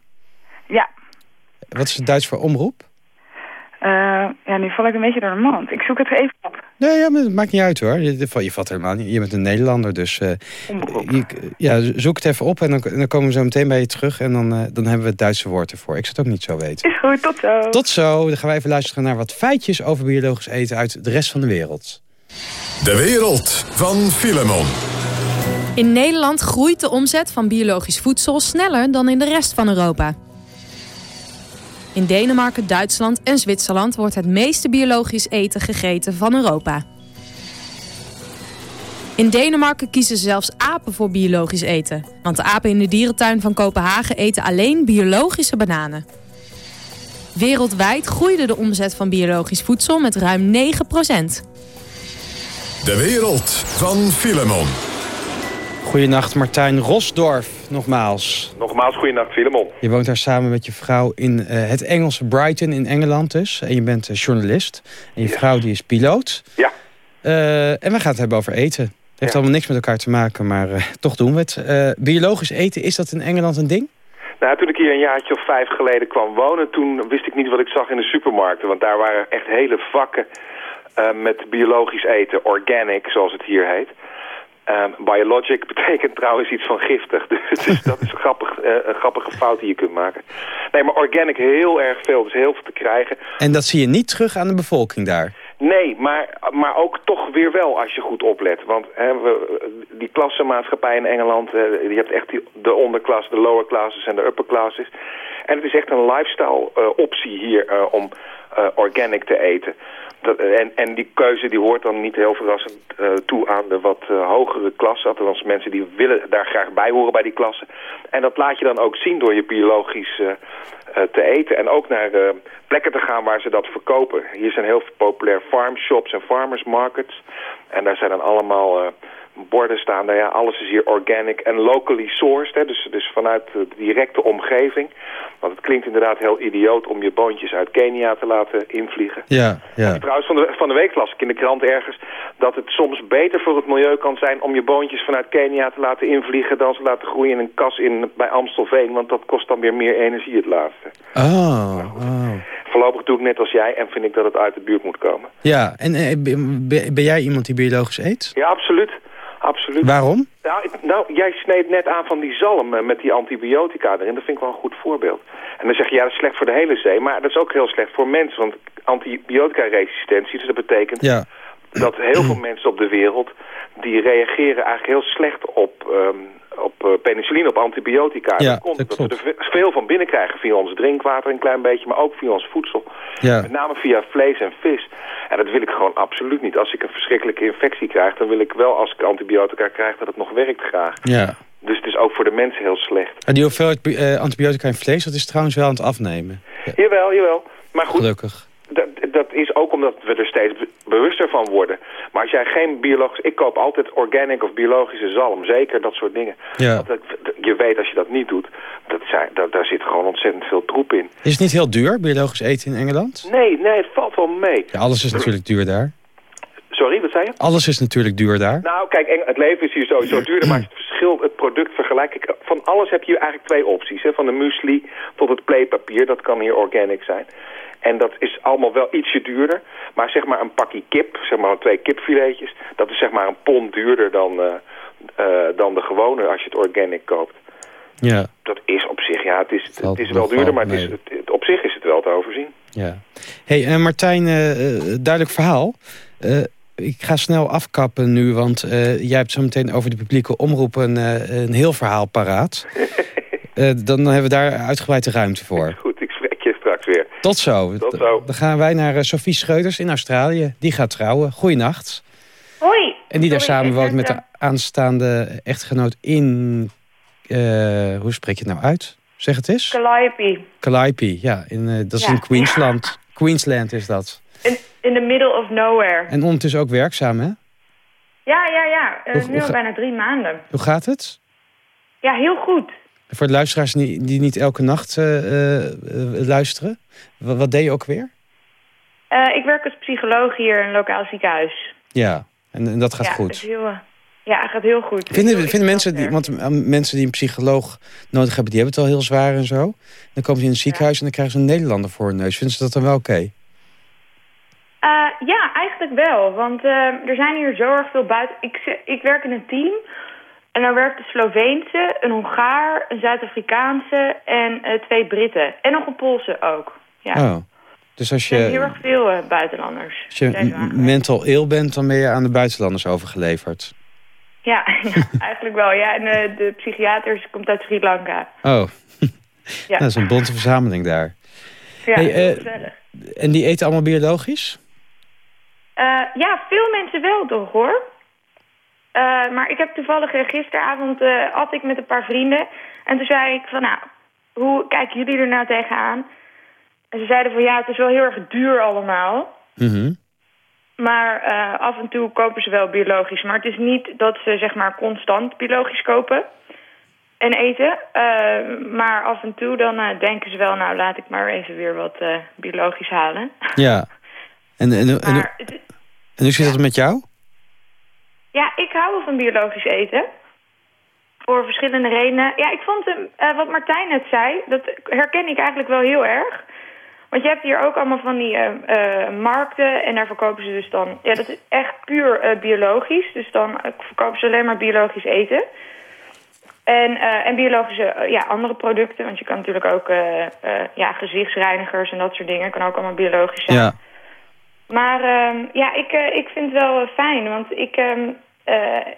Ja, Wat is het Duits voor omroep? Eh, ja, nu val ik een beetje door de mand. Ik zoek het er even op. Nee, ja, maar het maakt niet uit hoor. Je, je valt helemaal niet. Je bent een Nederlander, dus uh, je, ja, zoek het even op en dan, dan, komen we zo meteen bij je terug. En dan, uh, dan hebben we het Duitse woord ervoor. Ik zou het ook niet zo weten. Is goed, tot zo. Tot zo. Dan gaan we even luisteren naar wat feitjes over biologisch eten uit de rest van de wereld. De wereld van Filemon. In Nederland groeit de omzet van biologisch voedsel sneller dan in de rest van Europa. In Denemarken, Duitsland en Zwitserland wordt het meeste biologisch eten gegeten van Europa. In Denemarken kiezen zelfs apen voor biologisch eten. Want de apen in de dierentuin van Kopenhagen eten alleen biologische bananen. Wereldwijd groeide de omzet van biologisch voedsel met ruim 9% De wereld van Filemon. Goedenacht Martijn Rosdorf, nogmaals. Nogmaals, goedenacht Filemon. Je woont daar samen met je vrouw in uh, het Engelse Brighton in Engeland dus. En je bent uh, journalist. En je vrouw die is piloot. Ja. Uh, en we gaan het hebben over eten. Het heeft allemaal niks met elkaar te maken, maar toch doen we het. biologisch eten, is dat in Engeland een ding? Nou, toen ik hier een jaartje of vijf geleden kwam wonen... toen wist ik niet wat ik zag in de supermarkten. Want daar waren echt hele vakken met biologisch eten. Organic, zoals het hier heet. Um, biologic betekent trouwens iets van giftig. Dus dat is een, grappig, uh, een grappige fout die je kunt maken. Nee, maar organic heel erg veel. Dus heel veel te krijgen. En dat zie je niet terug aan de bevolking daar? Nee, maar, maar ook toch weer wel als je goed oplet. Want hè, we, die klassenmaatschappij in Engeland... Uh, je hebt echt die, de onderklasse, de lower classes en de upper classes. En het is echt een lifestyle uh, optie hier om organic te eten en, en die keuze die hoort dan niet heel verrassend uh, toe aan de wat uh, hogere klasse. Althans mensen die willen daar graag bij horen bij die klasse. En dat laat je dan ook zien door je biologisch uh, te eten. En ook naar plekken te gaan waar ze dat verkopen. Hier zijn heel populair farmshops en farmers markets. En daar zijn dan allemaal borden staan. Nou ja, alles is hier organic en locally sourced. Hè, dus, dus vanuit de directe omgeving. Want het klinkt inderdaad heel idioot om je boontjes uit Kenia te laten invliegen. Ja, ja. trouwens, van de, van de week las ik in de krant ergens... dat het soms beter voor het milieu kan zijn om je boontjes vanuit Kenia te laten invliegen... dan ze laten groeien in een kas in, bij Amstelveen. Want dat kost dan weer meer energie het laatste. Oh, oh. Voorlopig doe ik net als jij en vind ik dat het uit de buurt moet komen. Ja, en eh, ben jij iemand die biologisch eet? Ja, absoluut absoluut. Waarom? Nou, nou, jij sneed net aan van die zalm eh, met die antibiotica erin. Dat vind ik wel een goed voorbeeld. En dan zeg je, ja, dat is slecht voor de hele zee. Maar dat is ook heel slecht voor mensen. Want antibiotica-resistentie, dus dat betekent... Ja. dat heel veel mensen op de wereld... die reageren eigenlijk heel slecht op... Um, op uh, penicilline, op antibiotica. Ja, dat komt dat, we er veel van binnen krijgen via ons drinkwater een klein beetje, maar ook via ons voedsel. Ja. Met name via vlees en vis. En dat wil ik gewoon absoluut niet. Als ik een verschrikkelijke infectie krijg, dan wil ik wel als ik antibiotica krijg dat het nog werkt graag. Ja. Dus het is ook voor de mensen heel slecht. En die hoeveelheid uh, antibiotica in vlees, dat is trouwens wel aan het afnemen. Ja. Jawel, jawel. Maar goed, Gelukkig. Dat, dat is ook omdat we er steeds bewuster van worden. Maar als jij geen biologisch... Ik koop altijd organic of biologische zalm. Zeker dat soort dingen. Ja. Dat, je weet als je dat niet doet, dat zijn, dat, daar zit gewoon ontzettend veel troep in. Is het niet heel duur, biologisch eten in Engeland? Nee, nee, het valt wel mee. Ja, alles is natuurlijk duur daar. Sorry, wat zei je? Alles is natuurlijk duur daar. Nou, kijk, het leven is hier sowieso duurder, maar het verschil, het product vergelijk ik... Van alles heb je eigenlijk twee opties. Hè? Van de muesli tot het playpapier, dat kan hier organic zijn. En dat is allemaal wel ietsje duurder. Maar zeg maar een pakje kip, zeg maar twee kipfiletjes... dat is zeg maar een pond duurder dan, uh, uh, dan de gewone als je het organic koopt. Ja. Dat is op zich, ja, het is, het, het is wel duurder, maar het is, het, het, op zich is het wel te overzien. Ja. hey, uh, Martijn, duidelijk verhaal. ik ga snel afkappen nu, want jij hebt zo meteen over de publieke omroep een, een heel verhaal paraat. dan hebben we daar uitgebreid de ruimte voor. Goed, ik spreek je straks weer. Tot zo. Tot zo. Dan gaan wij naar Sophie Scheuters in Australië. Die gaat trouwen. Goeienacht. Hoi. En die daar samen woont met de aanstaande echtgenoot in... Uh, hoe spreek je het nou uit? Zeg het eens. Calliope. Calliope, ja. In, uh, dat is ja. in Queensland. Queensland is dat. In, in the middle of nowhere. En ondertussen ook werkzaam, hè? Ja, ja, ja. Uh, hoe, nu al bijna drie maanden. Hoe gaat het? Ja, heel goed. Voor de luisteraars die, die niet elke nacht luisteren. Wat, wat, deed je ook weer? ik werk als psycholoog hier in een lokaal ziekenhuis. Ja, en, en dat gaat ja, goed. Heel, ja, het gaat heel goed. Vinden, heel vinden mensen, die, want mensen die een psycholoog nodig hebben, die hebben het al heel zwaar en zo. Dan komen ze in het ziekenhuis ja. en dan krijgen ze een Nederlander voor hun neus. Vinden ze dat dan wel oké? Okay? Uh, ja, eigenlijk wel. Want uh, er zijn hier zo erg veel buiten... Ik, ik werk in een team en dan werkt een Sloveense, een Hongaar, een Zuid-Afrikaanse en uh, twee Britten. En nog een Poolse ook. Ja. Oh. Dus als je... Heel erg veel buitenlanders. Als je mental ill bent, dan ben je aan de buitenlanders overgeleverd. Ja, ja eigenlijk wel. Ja, en de psychiater komt uit Sri Lanka. Oh, ja. dat is een bonte verzameling daar. Ja, hey, En die eten allemaal biologisch? Ja, veel mensen wel toch hoor. Uh, maar ik heb toevallig gisteravond uh, at ik met een paar vrienden. En toen zei ik van nou, hoe kijken jullie er nou tegenaan? En ze zeiden van ja, het is wel heel erg duur allemaal. Mm Maar af en toe kopen ze wel biologisch. Maar het is niet dat ze zeg maar constant biologisch kopen en eten. maar af en toe dan denken ze wel, nou laat ik maar even weer wat biologisch halen. Ja. En, en, en, en, en hoe zit het met jou? Ja, ik hou wel van biologisch eten. Voor verschillende redenen. Ja, ik vond hem, uh, wat Martijn net zei, dat herken ik eigenlijk wel heel erg. Want je hebt hier ook allemaal van die uh, uh, markten en daar verkopen ze dus dan... Ja, dat is echt puur biologisch. Dus dan verkopen ze alleen maar biologisch eten. En, en biologische, ja, andere producten. Want je kan natuurlijk ook ja, gezichtsreinigers en dat soort dingen. kan ook allemaal biologisch zijn. Ja. Maar uh, ja, ik, uh, ik vind het wel uh, fijn, want ik uh,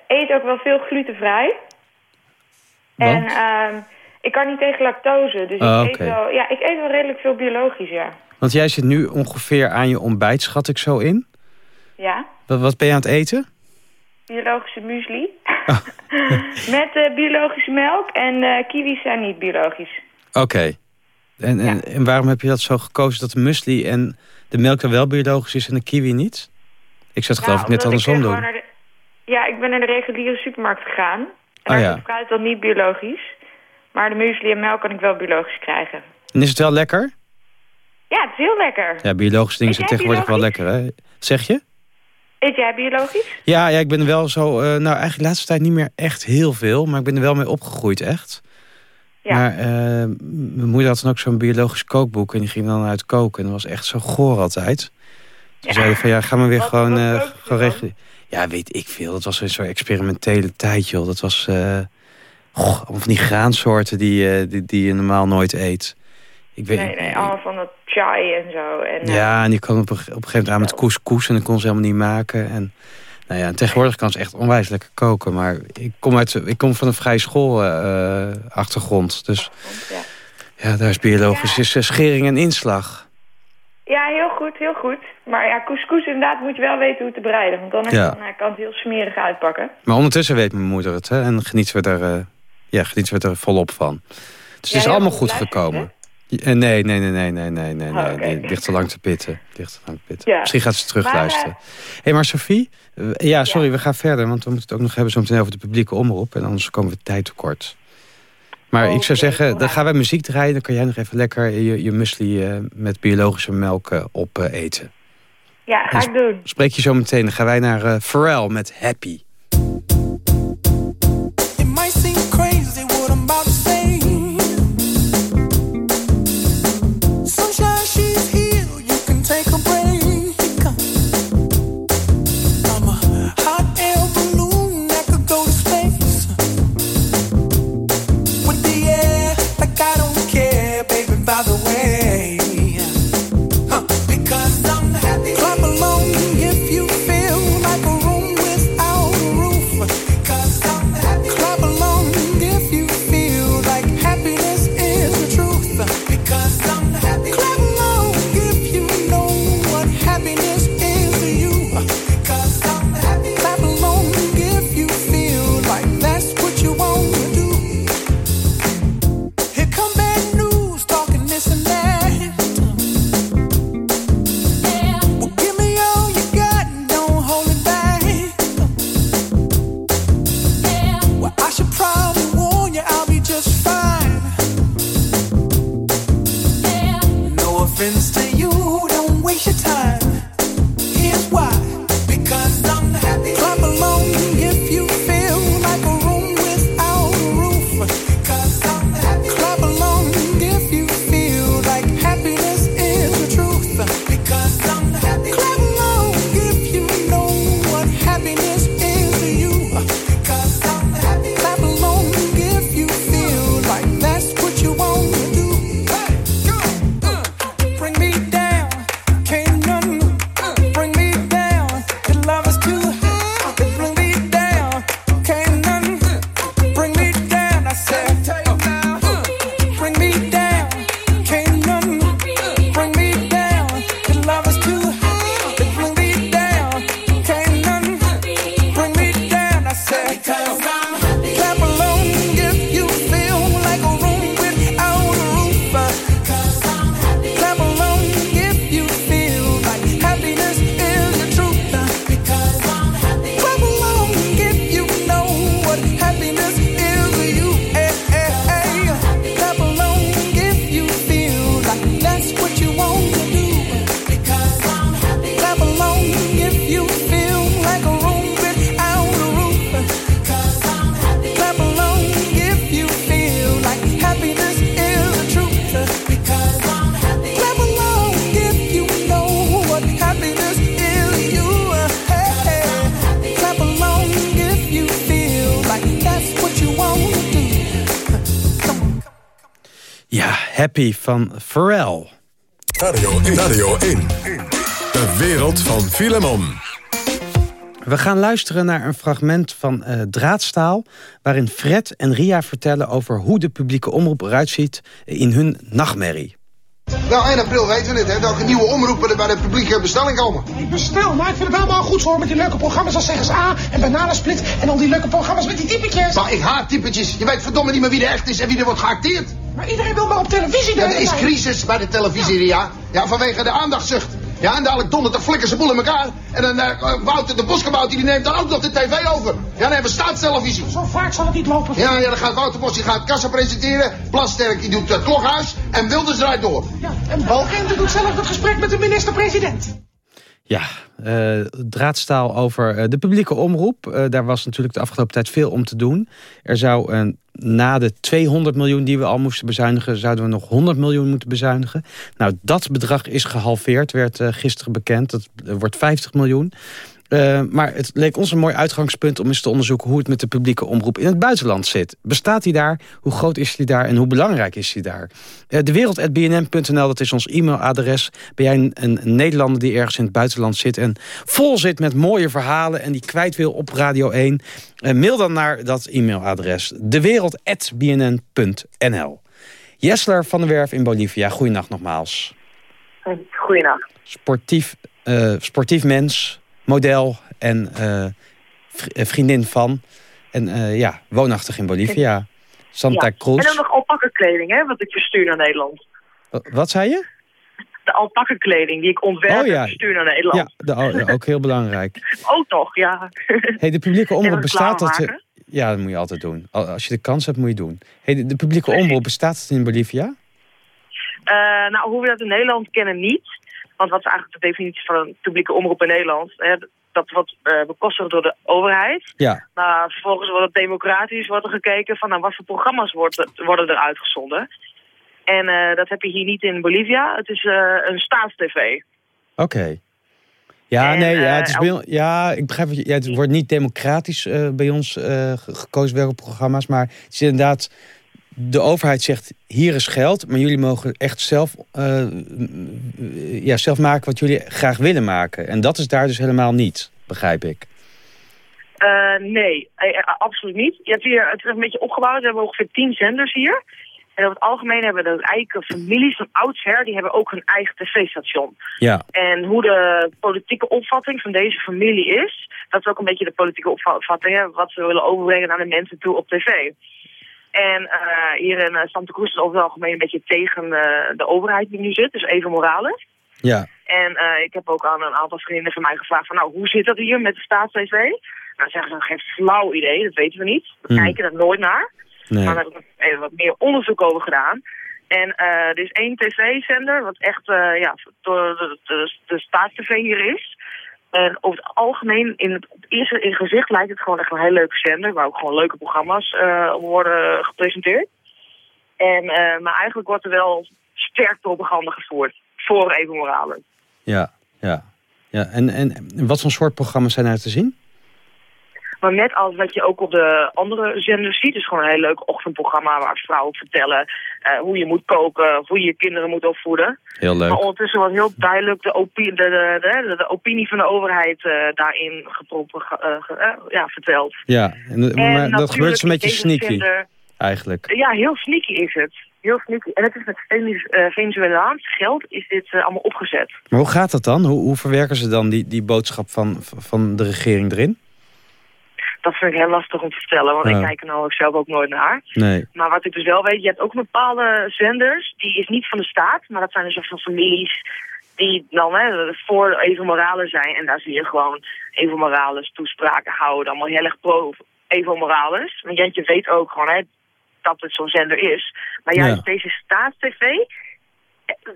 eet ook wel veel glutenvrij. Want? En ehm, ik kan niet tegen lactose, dus oh, ik, eet okay. wel, ja, ik eet wel redelijk veel biologisch, ja. Want jij zit nu ongeveer aan je ontbijt, schat ik zo in? Ja. Wat, wat ben je aan het eten? Biologische muesli. Oh. Met biologische melk en kiwis zijn niet biologisch. Oké. Okay. En, en, ja. en waarom heb je dat zo gekozen dat de muesli en de melk dan wel biologisch is en de kiwi niet? Ik het ja, geloof ik net andersom doen. De, ja, ik ben naar de reguliere supermarkt gegaan. En daar ja. fruit dan niet biologisch. Maar de muesli en melk kan ik wel biologisch krijgen. En is het wel lekker? Ja, het is heel lekker. Ja, biologische dingen zijn tegenwoordig biologisch? wel lekker, hè? Zeg je? Eet jij biologisch? Ja, ja ik ben er wel zo... Uh, nou, eigenlijk de laatste tijd niet meer echt heel veel. Maar ik ben er wel mee opgegroeid, echt. Ja. Maar uh, mijn moeder had dan ook zo'n biologisch kookboek... en die ging dan uit koken. En dat was echt zo goor altijd. Toen ja. zeiden van, ja, ga maar weer wat, gewoon, wat uh, gewoon regelen. Ja, weet ik veel. Dat was een soort experimentele tijd, joh. Dat was uh, goh, van die graansoorten die, uh, die, die je normaal nooit eet. Ik weet, nee, nee, allemaal van dat chai en zo. En, ja, en die kwam op, op een gegeven moment aan met couscous... en dat kon ze helemaal niet maken. En, nou ja, en tegenwoordig kan ze echt onwijs lekker koken. Maar ik kom, uit, ik kom van een vrije schoolachtergrond. dus ja. ja, daar is biologisch ja. is schering en inslag. Ja, heel goed, heel goed. Maar ja, couscous inderdaad moet je wel weten hoe te bereiden. Want dan, ja. kan het heel smerig uitpakken. Maar ondertussen weet mijn moeder het. Hè, en geniet we er, uh, ja, geniet we er volop van. Dus het is allemaal goed gekomen. Ja, nee, nee, nee, nee, nee, nee, nee. Oh, okay. nee. Ligt te lang te pitten. Ligt te lang te pitten. Ja. Misschien gaat ze terugluisteren. Hé, maar, hey, maar Sophie? Ja, sorry, ja. we gaan verder. Want we moeten het ook nog hebben zo meteen over de publieke omroep. En anders komen we tijd tekort. Maar oh, ik zou okay, zeggen, dan gaan wij muziek draaien. Dan kan jij nog even lekker je, je muesli uh, met biologische melk uh, op eten. Ja, ga ik doen. Spreek je zo meteen. Dan gaan wij naar uh, Pharrell met Happy. happens to you, don't waste your time. Van Pharrell. Radio 1. Radio 1. De wereld van Filemon. We gaan luisteren naar een fragment van eh, Draadstaal... waarin Fred en Ria vertellen over hoe de publieke omroep eruit ziet... in hun nachtmerrie. Nou, 1 april weten we het, hè, welke nieuwe omroepen er bij de publieke bestelling komen. Ik bestel, maar ik vind het allemaal goed hoor. Met die leuke programma's als Zeggens A en Bananensplit. En al die leuke programma's met die typetjes. Maar ik haat typetjes. Je weet verdomme niet meer wie er echt is en wie er wordt geacteerd. Maar iedereen wil maar op televisie. Ja, er is crisis bij de televisie, ja. Ja, vanwege de aandachtzucht. Ja, en dadelijk dondert de flikkers de boel in elkaar. En dan uh, Wouter de Boskabouter, die neemt dan ook nog de tv over. Ja, dan hebben we staatstelevisie. Zo vaak zal het niet lopen. Ja, ja, dan gaat Wouter Bos, die gaat kassa presenteren. Plasterk, die doet het klokhuis. En Wilders draait door. Ja, en Balkenende doet zelf het gesprek met de minister-president. Ja, eh, draadstaal over eh, de publieke omroep. Eh, daar was natuurlijk de afgelopen tijd veel om te doen. Er zou na de 200 miljoen die we al moesten bezuinigen... zouden we nog 100 miljoen moeten bezuinigen. Nou, dat bedrag is gehalveerd, werd gisteren bekend. Dat wordt 50 miljoen. Uh, maar het leek ons een mooi uitgangspunt om eens te onderzoeken... hoe het met de publieke omroep in het buitenland zit. Bestaat die daar? Hoe groot is die daar? En hoe belangrijk is die daar? Uh, Dewereld.bnm.nl, dat is ons e-mailadres. Ben jij een, een, Nederlander die ergens in het buitenland zit... en vol zit met mooie verhalen en die kwijt wil op Radio 1... Uh, mail dan naar dat e-mailadres. Dewereld.bnn.nl Jessler van der Werf in Bolivia, goeienacht nogmaals. Goeienacht. Sportief, sportief mens model en uh, vriendin van. En uh, ja, woonachtig in Bolivia. Santa ja. Cruz. En dan nog alpakkenkleding, hè, wat ik verstuur naar Nederland. Wat, zei je? De alpakkenkleding die ik ontwerp oh, ja. en verstuur naar Nederland. Ja, de, ook heel belangrijk. ook nog, ja. hey, de publieke omroep bestaat dat... Ja, dat moet je altijd doen. Als je de kans hebt, moet je doen. Hey, de, de publieke omroep, bestaat het in Bolivia? Uh, nou, hoe we dat in Nederland kennen niet. Want wat is eigenlijk de definitie van een publieke omroep in Nederland? Hè? Dat wordt uh, bekostigd door de overheid. Ja. Nou, vervolgens wordt het democratisch wordt er gekeken van nou, wat voor programma's wordt, worden er uitgezonden. En uh, dat heb je hier niet in Bolivia. Het is uh, een staatstv. Oké. Okay. Ja, en, nee, ja, het, is bij, ja, ik begrijp het. Ja, het wordt niet democratisch bij ons gekozen welke programma's, maar het is inderdaad de overheid zegt, hier is geld... maar jullie mogen echt zelf, uh, ja, zelf maken wat jullie graag willen maken. En dat is daar dus helemaal niet, begrijp ik. Uh, nee, uh, absoluut niet. Je hebt hier, het is een beetje opgebouwd. We hebben ongeveer tien zenders hier. En over het algemeen hebben de rijke families van oudsher... die hebben ook hun eigen tv-station. Ja. En hoe de politieke opvatting van deze familie is... dat is ook een beetje de politieke opvatting... Hè, wat ze willen overbrengen naar de mensen toe op tv. En uh, hier in uh, Santa Cruz is over het algemeen een beetje tegen uh, de overheid die nu zit. Dus even Morales. Ja. En ik heb ook aan een aantal vrienden van mij gevraagd van nou, hoe zit dat hier met de staats-tv? Nou, zeggen ze, geen flauw idee, dat weten we niet. We Hmm. kijken er nooit naar. Nee. Maar daar heb ik even wat meer onderzoek over gedaan. En er is één tv-zender wat echt ja, door de, de, de staats-tv hier is. En over het algemeen, in het, eerste in gezicht lijkt het gewoon echt een heel leuke zender. Waar ook gewoon leuke programma's uh, worden gepresenteerd. En, uh, maar eigenlijk wordt er wel sterk propaganda gevoerd voor Evo Morales. Ja, ja. ja. En, en wat voor soort programma's zijn er te zien? Maar net als wat je ook op de andere zenders ziet. Dus gewoon een heel leuk ochtendprogramma waar vrouwen vertellen uh, hoe je moet koken, hoe je je kinderen moet opvoeden. Heel leuk. Maar ondertussen wordt heel duidelijk de, opinie, de, de, de, de opinie van de overheid uh, daarin getroppen, uh, ja, verteld. Ja, en, dat gebeurt een beetje sneaky, zender, eigenlijk. Ja, heel sneaky is het. Heel sneaky. En het is met Venezuelaans geld is dit allemaal opgezet. Maar hoe gaat dat dan? Hoe, hoe verwerken ze dan die, die boodschap van, van de regering erin? Dat vind ik heel lastig om te vertellen, want Ja. ik kijk er nou ook zelf ook nooit naar. Nee. Maar wat ik dus wel weet, je hebt ook bepaalde zenders, die is niet van de staat, maar dat zijn dus van families die dan hè, voor Evo Morales zijn. En daar zie je gewoon Evo Morales toespraken houden, allemaal heel erg pro Evo Morales. Want Jantje weet ook gewoon hè, dat het zo'n zender is. Maar juist Ja. deze staatstv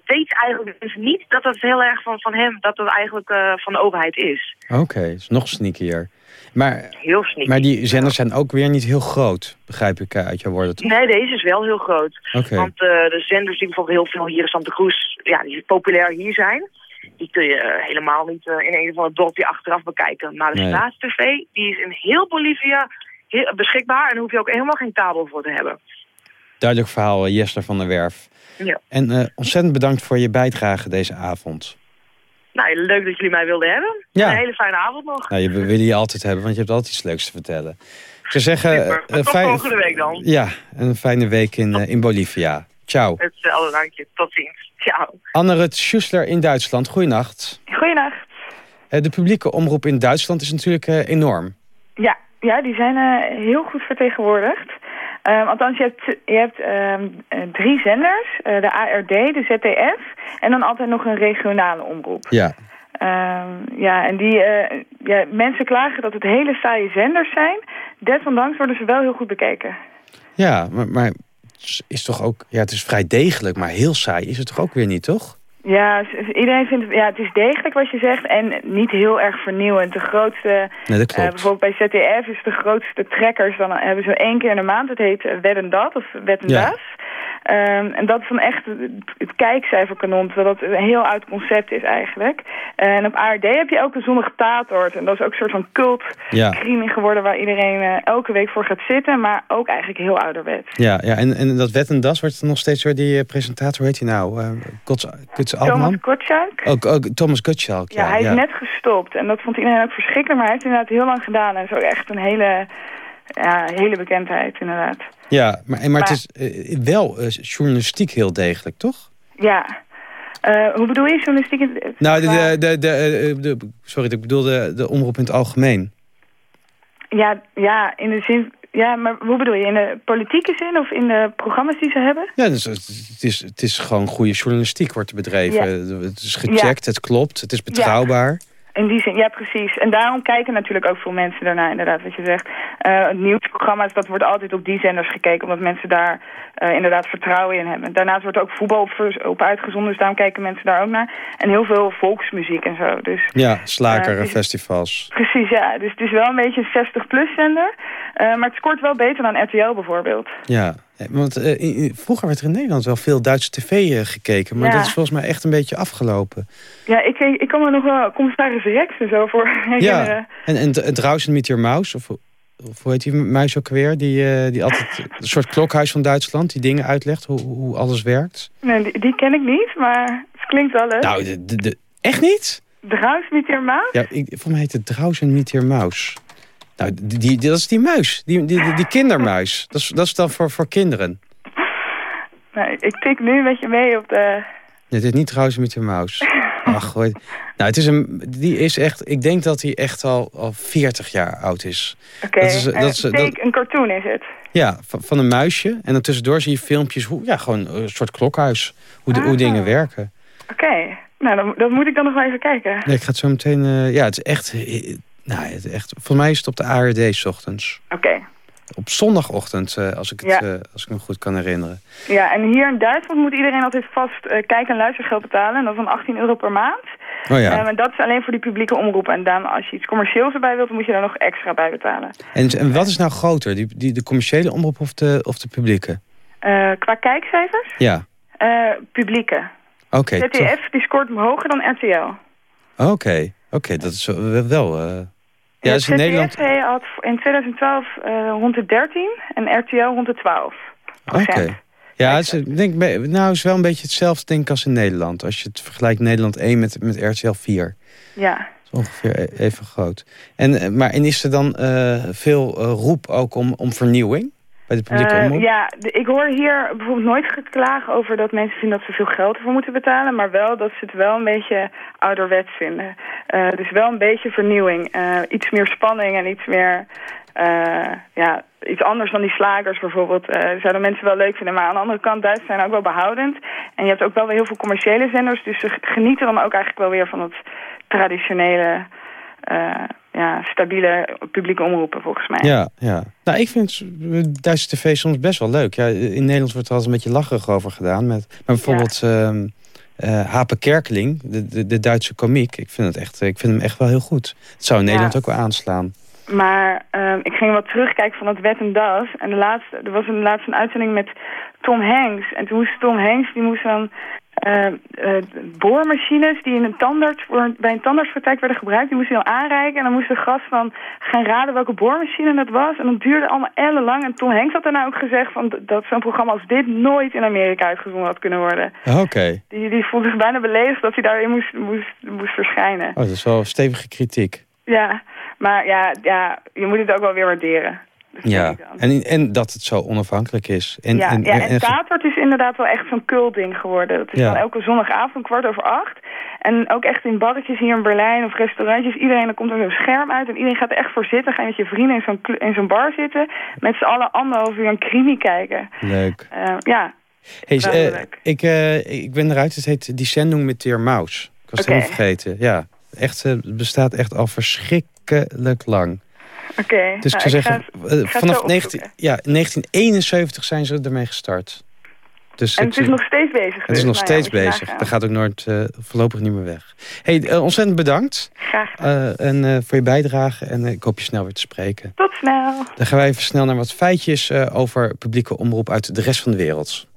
weet eigenlijk dus niet dat het heel erg van, van hem, dat het eigenlijk eh, van de overheid is. Oké, is nog sneakier. Maar, Heel sneaky. maar die zenders zijn ook weer niet heel groot, begrijp ik eh, uit jouw woorden. toch? Nee, deze is wel heel groot. Want eh, de zenders die bijvoorbeeld heel veel hier in Santa Cruz, ja, die populair hier zijn, die kun je eh, helemaal niet in een of ander dorpje achteraf bekijken. Maar de Nee. staatstv, die is in heel Bolivia heel, beschikbaar en daar hoef je ook helemaal geen kabel voor te hebben. Duidelijk verhaal, Jester van der Werf. Ja. En ontzettend bedankt voor je bijdrage deze avond. Nou, leuk dat jullie mij wilden hebben. Ja. Een hele fijne avond nog. Nou, je, we willen je altijd hebben, want je hebt altijd iets leuks te vertellen. Ik zou zeggen... Super. eh, Tot volgende week dan. Ja, een fijne week in, eh, in Bolivia. Ciao. Hetzelfde, dank je. Tot ziens. Ciao. Anne-Rut Schussler in Duitsland, goeienacht. Goeienacht. Eh, de publieke omroep in Duitsland is natuurlijk enorm. Ja, ja die zijn eh, heel goed vertegenwoordigd. Ehm, althans, je hebt, je hebt ehm, eh, drie zenders. eh, de ARD, de ZDF en dan altijd nog een regionale omroep. Ja. Ehm, ja, en die eh, ja, mensen klagen dat het hele saaie zenders zijn. Desondanks worden ze wel heel goed bekeken. Ja, maar, maar het is toch ook... Ja, het is vrij degelijk, maar heel saai is het toch ook weer niet, toch? Ja, iedereen vindt het, ja, het is degelijk wat je zegt en niet heel erg vernieuwend. De grootste, Nee, eh, bijvoorbeeld bij ZDF is de grootste trekkers, dan hebben ze één keer in de maand, het heet eh, Wed en Dat of Wed en Ja. Das. Ehm, en dat is dan echt het, kijkcijferkanon, terwijl dat een heel oud concept is eigenlijk. En op ARD heb je elke zondag Tatort en dat is ook een soort van cult Ja. geworden waar iedereen eh, elke week voor gaat zitten, maar ook eigenlijk heel ouderwets. Ja, ja en, en dat wet en das wordt nog steeds weer die eh, presentator, hoe heet hij nou? Uh, Kots, Kuts Thomas? Gottschalk. Ook, ook Thomas Gottschalk, Ja, ja. hij is ja. net gestopt. En dat vond iedereen ook verschrikkelijk. Maar hij heeft inderdaad heel lang gedaan. En zo echt een hele, ja, hele bekendheid, inderdaad. Ja, maar, maar, Maar- het is eh, wel eh, journalistiek heel degelijk, toch? Ja. Eh, hoe bedoel je journalistiek? Nou, de, de, de, de, de- sorry, ik bedoel de, de omroep in het algemeen. Ja, ja, in de zin... Ja, maar hoe bedoel je? In de politieke zin of in de programma's die ze hebben? Ja, dus het, is, het is gewoon goede journalistiek wordt er bedreven. Het is gecheckt, het klopt, het is betrouwbaar. In die zin, ja precies. En daarom kijken natuurlijk ook veel mensen daarna, inderdaad, wat je zegt. Eh nieuwsprogramma's, dat wordt altijd op die zenders gekeken, omdat mensen daar eh, inderdaad vertrouwen in hebben. Daarnaast wordt ook voetbal op, uitgezonden, dus daarom kijken mensen daar ook naar. En heel veel volksmuziek en zo. Dus Ja, slager, Eh, is- festivals. Precies, ja. Dus het is wel een beetje een 60-plus zender. Eh, maar het scoort wel beter dan RTL bijvoorbeeld. Ja, eh, want eh, vroeger werd er in Nederland wel veel Duitse tv gekeken. Maar Ja. dat is volgens mij echt een beetje afgelopen. Ja, ik, ik kan me nog wel commissaris Rex en zo voor herinneren. Ja, en, en, en Draußen met your mouse, of, of hoe heet die muis ook weer? Die, die altijd een soort klokhuis van Duitsland, die dingen uitlegt, hoe, hoe alles werkt. Nee, die, die ken ik niet, maar het klinkt wel leuk. Nou, de, de, de- echt niet? Druis met maat? Ja, ik, voor mij heet het Draußen met your mouse. Nou, die, die, dat is die muis, die, die, die, kindermuis. Dat is, dat is dan voor, voor kinderen. Nee, ik tik nu een beetje mee op de... Nee, dit is niet Draußen met your mouse. Ach, gooi. Nou, het is een, die is echt, ik denk dat hij echt al, al 40 jaar oud is. Oké, Dat is, eh, dat is, dat- take- een cartoon is het. Ja, van, van een muisje. En dan tussendoor zie je filmpjes, hoe, ja, gewoon een soort klokhuis. Hoe, de, hoe Ah. dingen werken. Oké, nou, dat moet ik dan nog wel even kijken. Nee, ik ga het zo meteen... eh, ja, het is echt... eh, nou, het echt voor mij is het op de ARD 's ochtends. Oké. Op zondagochtend, eh, als, ik het, Ja. eh, als ik me goed kan herinneren. Ja, en hier in Duitsland moet iedereen altijd vast eh, kijk- en luistergeld betalen. En dat is dan 18 euro per maand. Oh ja. Maar dat is alleen voor die publieke omroepen. En dan als je iets commercieels erbij wilt, dan moet je daar nog extra bij betalen. En, en wat is nou groter? Die, die, de commerciële omroep of de, of de publieke? Qua kijkcijfers? Ja, publieke. oké. ZDF die scoort hoger dan RTL. Oké, oké, dat is wel... ja, is in Nederland... had in 2012 eh, rond de 13 en RTL rond de 12. Oké. Ja, is, denk, nou, is wel een beetje hetzelfde denk ik als in Nederland. Als je het vergelijkt Nederland 1 met, met RTL 4. Ja. Ongeveer e- even groot. En, eh, maar en is er dan eh, veel eh, roep ook om, om vernieuwing bij de publieke Eh, omroep? ja, de- ik hoor hier bijvoorbeeld nooit geklaag over dat mensen vinden dat ze veel geld ervoor moeten betalen. Maar wel dat ze het wel een beetje ouderwets vinden. Eh, dus wel een beetje vernieuwing. Eh, iets meer spanning en iets meer... ja, iets anders dan die slagers bijvoorbeeld. zouden mensen wel leuk vinden. Maar aan de andere kant, Duitsers zijn ook wel behoudend. En je hebt ook wel weer heel veel commerciële zenders. Dus ze genieten dan ook eigenlijk wel weer van het traditionele... eh, ja, stabiele publieke omroepen volgens mij. Ja, ja. Nou, ik vind Duitse tv soms best wel leuk. Ja, in Nederland wordt er altijd een beetje lacherig over gedaan. Met, maar bijvoorbeeld ehm eh, Hape Kerkeling, de, de, de Duitse komiek. Ik vind, het echt, ik vind hem echt wel heel goed. Het zou in Ja. Nederland ook wel aanslaan. Maar ehm, ik ging wat terugkijken van het Wet en Das. En de laatste, er was een laatste een uitzending met Tom Hanks. En toen moest Tom Hanks, die moest dan eh, boormachines die in een tandarts, voor, bij een tandartspraktijk werden gebruikt, die moest hij dan aanreiken. En dan moest de gast dan gaan raden welke boormachine dat was. En dat duurde allemaal ellenlang. En Tom Hanks had daarna ook gezegd van, dat zo'n programma als dit nooit in Amerika uitgezonden had kunnen worden. Oké. Die, die voelde zich bijna beledigd dat hij daarin moest, moest, moest verschijnen. Oh, dat is wel stevige kritiek. Ja, maar ja, ja, je moet het ook wel weer waarderen. Ja, en, en dat het zo onafhankelijk is. En, ja, en, ja, en, en- Tatort is inderdaad wel echt zo'n cultding geworden. Dat is Ja. dan elke zondagavond kwart over acht. En ook echt in barretjes hier in Berlijn of restaurantjes. Iedereen, er komt er zo'n scherm uit en iedereen gaat er echt voor zitten. Ga je met je vrienden in zo'n, in zo'n bar zitten. Met z'n allen anderhalf uur een crimi kijken. Leuk. Eh, ja, Hey, leuk. ik, eh, ik ben eruit. Het heet Die Sendung met Dear Maus. Ik was het helemaal vergeten. Ja, echt, het bestaat echt al verschrikkelijk lang. Oké. Dus Nou, ik zou zeggen, eh, ga vanaf zo 19, opzoeken. ja, 1971 zijn ze ermee gestart. Dus En het is zie- nog steeds bezig. Het dus. is nog Nou ja, steeds bezig. Dat gaat ook nooit eh, voorlopig niet meer weg. Hey, eh, ontzettend bedankt. Graag Eh, en eh, voor je bijdrage. En ik hoop je snel weer te spreken. Tot snel. Dan gaan wij even snel naar wat feitjes eh, over publieke omroep uit de rest van de wereld.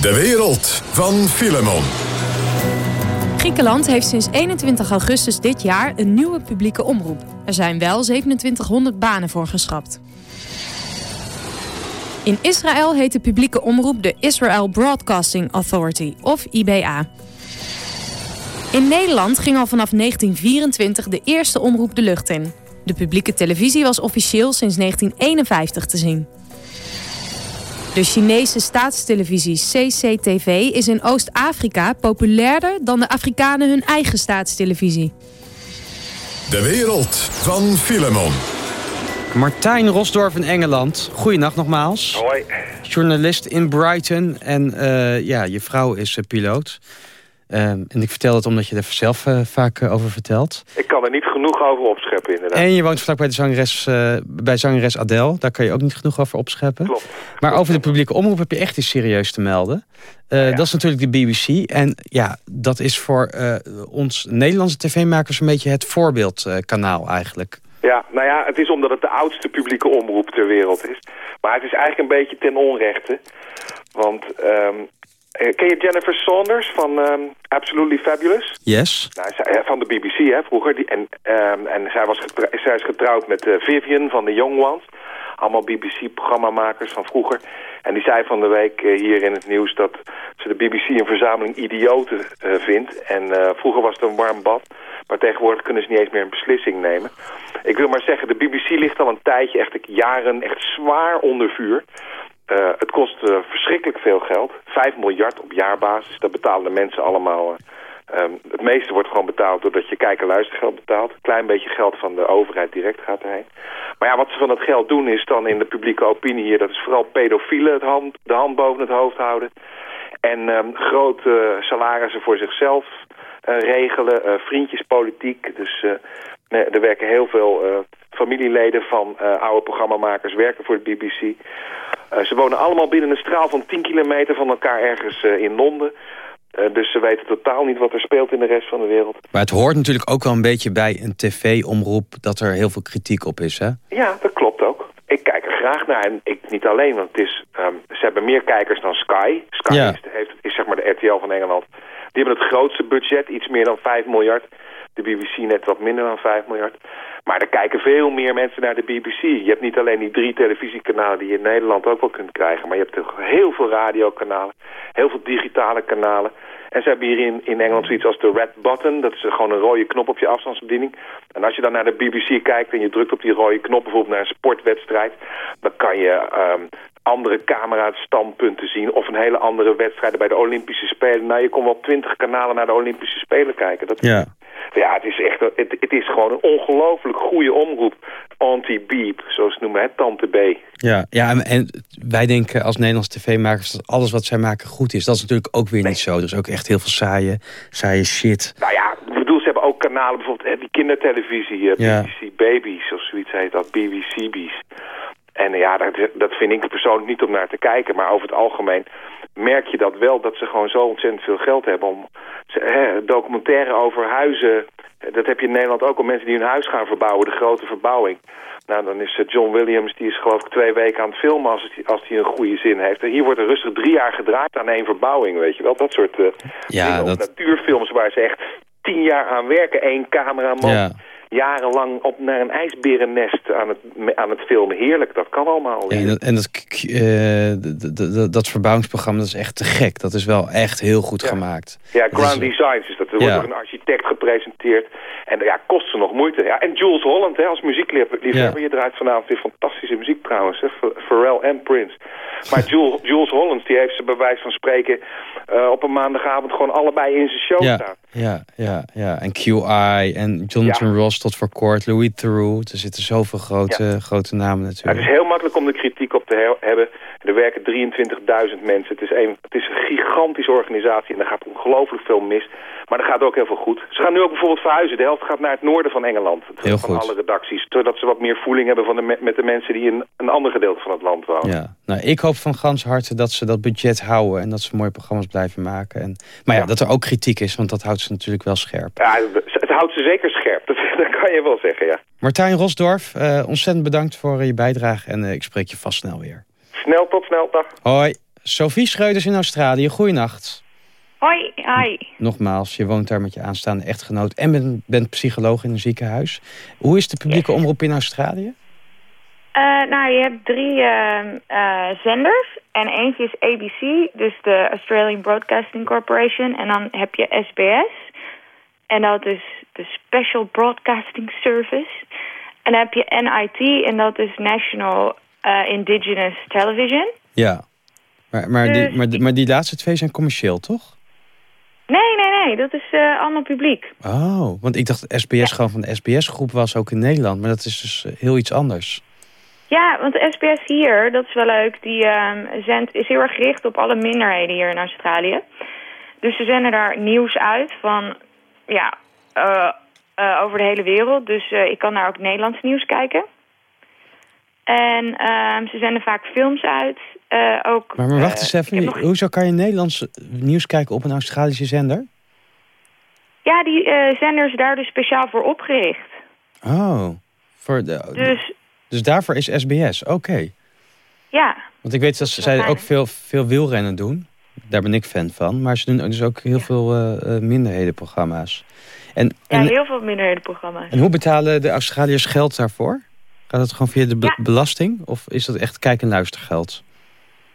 De wereld van Filemon. Griekenland heeft sinds 21 augustus dit jaar een nieuwe publieke omroep. Er zijn wel 2700 banen voor geschrapt. In Israël heet de publieke omroep de Israel Broadcasting Authority, of IBA. In Nederland ging al vanaf 1924 de eerste omroep de lucht in. De publieke televisie was officieel sinds 1951 te zien. De Chinese staatstelevisie CCTV is in Oost-Afrika populairder dan de Afrikanen hun eigen staatstelevisie. De wereld van Filemon. Martijn Rosdorf in Engeland. Goeienacht nogmaals. Hoi. Journalist in Brighton. En eh, ja, je vrouw is eh, piloot. Ehm, en ik vertel het omdat je er zelf eh, vaak eh, over vertelt. Ik kan er niet genoeg over opscheppen, inderdaad. En je woont vlak bij, de zangeres, eh, bij zangeres Adele. Daar kan je ook niet genoeg over opscheppen. Klopt. Maar over de publieke omroep heb je echt iets serieus te melden. Eh, Dat is natuurlijk de BBC. En ja, dat is voor ons Nederlandse tv-makers een beetje het voorbeeldkanaal eigenlijk. Ja, nou ja, het is omdat het de oudste publieke omroep ter wereld is. Maar het is eigenlijk een beetje ten onrechte. Want, ehm, eh, ken je Jennifer Saunders van ehm, Absolutely Fabulous? Yes. Nou, zij, eh, van de BBC, hè, vroeger. Die, en ehm, en zij, was zij is getrouwd met eh, Vivian van de Young Ones. Allemaal BBC-programmamakers van vroeger. En die zei van de week eh, hier in het nieuws dat ze de BBC een verzameling idioten eh, vindt. En eh, vroeger was het een warm bad. Maar tegenwoordig kunnen ze niet eens meer een beslissing nemen. Ik wil maar zeggen, de BBC ligt al een tijdje, echt jaren, echt zwaar onder vuur. Eh, het kost eh, verschrikkelijk veel geld. 5 miljard op jaarbasis. Dat betalen de mensen allemaal. eh, ehm, het meeste wordt gewoon betaald doordat je kijk- en luistergeld betaalt. Klein beetje geld van de overheid direct gaat erheen. Maar ja, wat ze van dat geld doen is dan in de publieke opinie hier... dat is vooral pedofielen het hand, de hand boven het hoofd houden. En ehm, grote salarissen voor zichzelf regelen. vriendjespolitiek. Dus nee, er werken heel veel eh, familieleden van eh, oude programmamakers werken voor de BBC. Eh, ze wonen allemaal binnen een straal van 10 kilometer van elkaar ergens in Londen. Dus ze weten totaal niet wat er speelt in de rest van de wereld. Maar het hoort natuurlijk ook wel een beetje bij een tv-omroep... dat er heel veel kritiek op is, hè? Ja, dat klopt ook. Ik kijk er graag naar en ik niet alleen, want het is, ehm, ze hebben meer kijkers dan Sky. Sky Ja. is, heeft, is zeg maar de RTL van Engeland. Die hebben het grootste budget, iets meer dan 5 miljard. De BBC net wat minder dan 5 miljard. Maar er kijken veel meer mensen naar de BBC. Je hebt niet alleen die drie televisiekanalen die je in Nederland ook wel kunt krijgen. Maar je hebt heel veel radiokanalen, heel veel digitale kanalen. En ze hebben hier in, in Engeland zoiets als de red button. Dat is gewoon een rode knop op je afstandsbediening. En als je dan naar de BBC kijkt en je drukt op die rode knop... bijvoorbeeld naar een sportwedstrijd... dan kan je ehm, andere camera-standpunten zien... of een hele andere wedstrijden bij de Olympische Spelen. Nou, je kon wel twintig kanalen naar de Olympische Spelen kijken. Dat Ja. Ja, het is echt het, het is gewoon een ongelooflijk goede omroep. Anti-beep, zoals ze noemen, hè, Tante B. Ja, ja en, en wij denken als Nederlandse tv-makers dat alles wat zij maken goed is. Dat is natuurlijk ook weer niet zo. Er is ook echt heel veel saaie, saaie shit. Nou ja, ik bedoel, ze hebben ook kanalen, bijvoorbeeld hè, die kindertelevisie, eh, Ja. BBC Babies of zoiets heet dat, BBCB's. En eh, ja, dat, dat vind ik persoonlijk niet om naar te kijken. Maar over het algemeen merk je dat wel, dat ze gewoon zo ontzettend veel geld hebben om hè, documentaire over huizen. Dat heb je in Nederland ook al mensen die hun huis gaan verbouwen, de grote verbouwing. Nou, dan is eh, John Williams, die is geloof ik twee weken aan het filmen als hij als een goede zin heeft. En hier wordt er rustig drie jaar gedraaid aan één verbouwing, weet je wel. Dat soort eh Ja, dat- natuurfilms waar ze echt tien jaar aan werken. één cameraman Ja. Jarenlang op naar een ijsberennest aan het, aan het filmen. Heerlijk, dat kan allemaal. En dat, en dat, k- eh, dat verbouwingsprogramma dat is echt te gek. Dat is wel echt heel goed gemaakt. Ja, Grand Designs is dat. Er wordt door een architect gepresenteerd. En ja, kost ze nog moeite. Ja, en Jules Holland, hè, als muziekliefhebber. Je draait vanavond weer fantastische muziek trouwens. Hè, Ph- Pharrell en Prince. Maar Jules, Jules Holland, die heeft ze bij wijze van spreken... eh, op een maandagavond gewoon allebei in zijn show Ja, staan. ja, ja, ja. En QI en Jonathan Ross tot voor kort. Louis Theroux. Er zitten zoveel grote, grote namen Ja, natuurlijk. het is heel makkelijk om de kritiek op te he- hebben. Er werken 23.000 mensen. Het is, een, het is een gigantische organisatie en er gaat ongelooflijk veel mis. Maar er gaat ook heel veel goed. Ze gaan nu ook bijvoorbeeld verhuizen. De helft gaat naar het noorden van Engeland. Heel van goed. alle redacties. Zodat ze wat meer voeling hebben van de, me- met de mensen die in een ander gedeelte van het land wonen. Ja, nou, ik hoop van gans harte dat ze dat budget houden... en dat ze mooie programma's blijven maken. En, maar ja, dat er ook kritiek is, want dat houdt ze natuurlijk wel scherp. Ja, het houdt ze zeker scherp. Dat, dat kan je wel zeggen, ja. Martijn Rosdorf, eh, ontzettend bedankt voor eh, je bijdrage... en eh, ik spreek je vast snel weer. Snel, tot snel, dag. Hoi, Sophie Schreuders in Australië, goeienacht. Hoi, hi. Nogmaals, je woont daar met je aanstaande echtgenoot... en bent, bent psycholoog in een ziekenhuis. Hoe is de publieke omroep in Australië? Eh, nou, je hebt drie ehm, eh, zenders. En eentje is ABC, dus de Australian Broadcasting Corporation. En dan heb je SBS. En dat is de Special Broadcasting Service. En dan heb je NIT, en dat is National eh, Indigenous Television. Ja, maar, maar, die, Dus- maar, die- maar die laatste twee zijn commercieel, toch? Nee, nee, nee, dat is eh, allemaal publiek. Oh, want ik dacht SBS gewoon van de SBS-groep was, ook in Nederland. Maar dat is dus eh, heel iets anders. Ja, want de SBS hier, dat is wel leuk, die ehm, zendt, is heel erg gericht op alle minderheden hier in Australië. Dus ze zenden daar nieuws uit van, ja, over de hele wereld. Dus ik kan daar ook Nederlands nieuws kijken. En ehm, ze zenden vaak films uit. eh, ook, Maar, maar wacht eh, eens even, nog- hoezo kan je Nederlands nieuws kijken op een Australische zender? Ja, die eh, zender is daar dus speciaal voor opgericht. Oh, voor de, Dus dus daarvoor is SBS, oké. ja, Want ik weet dat ze- zij ook veel, veel wielrennen doen. Daar ben ik fan van. Maar ze doen dus ook heel veel eh, eh, minderhedenprogramma's. En, ja en, heel veel minderhedenprogramma's. en hoe betalen de Australiërs geld daarvoor? Gaat het gewoon via de be- belasting? Of is dat echt kijk- en luistergeld?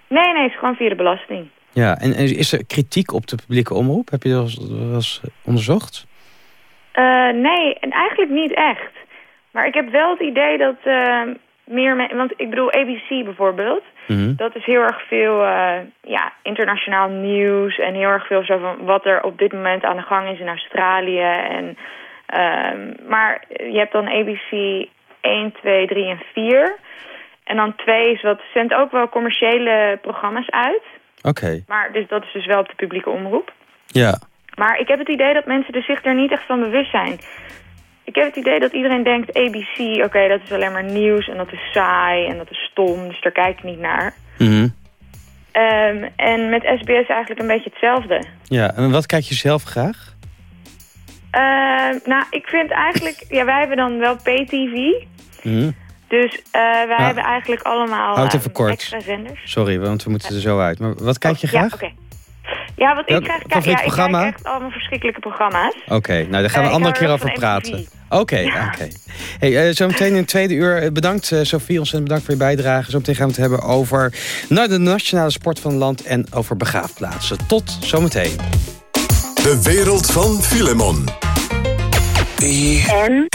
Nee, nee, het is gewoon via de belasting. Ja, en, en is er kritiek op de publieke omroep? Heb je dat wel eens- onderzocht? Eh, nee, en eigenlijk niet echt. Maar ik heb wel het idee dat eh, meer... me- want ik bedoel, ABC bijvoorbeeld... Mhm. dat is heel erg veel eh, ja, internationaal nieuws... en heel erg veel zo van wat er op dit moment aan de gang is in Australië. En, ehm, maar je hebt dan ABC 1, 2, 3 en 4... En dan 2 is wat zendt ook wel commerciële programma's uit. Oké, Maar dus dat is dus wel op de publieke omroep. ja. Maar ik heb het idee dat mensen er zich er niet echt van bewust zijn. Ik heb het idee dat iedereen denkt ABC, oké, dat is alleen maar nieuws en dat is saai en dat is stom, dus daar kijk ik niet naar. Ehm, en met SBS eigenlijk een beetje hetzelfde. Ja, en wat kijk je zelf graag? Ehm, nou, ik vind eigenlijk, ja, wij hebben dan wel pay-tv. Mhm. Dus eh, wij Ja. hebben eigenlijk allemaal Houd ehm, even kort. extra zenders. Sorry, want we moeten er zo uit. Maar wat kijk je Ja, graag? oké. Ja, wat ik krijg, kijk, favoriet ja, ik programma? krijg echt allemaal verschrikkelijke programma's. Oké, nou daar gaan we Eh, een ik andere keer over praten. MTV. Oké, oké. Hey, eh, zometeen in het tweede uur. eh, Bedankt uh, Sofie, ontzettend bedankt voor je bijdrage. Zometeen gaan we het hebben over nou, de nationale sport van het land... en over begraafplaatsen. Tot zometeen. De wereld van Filemon. En?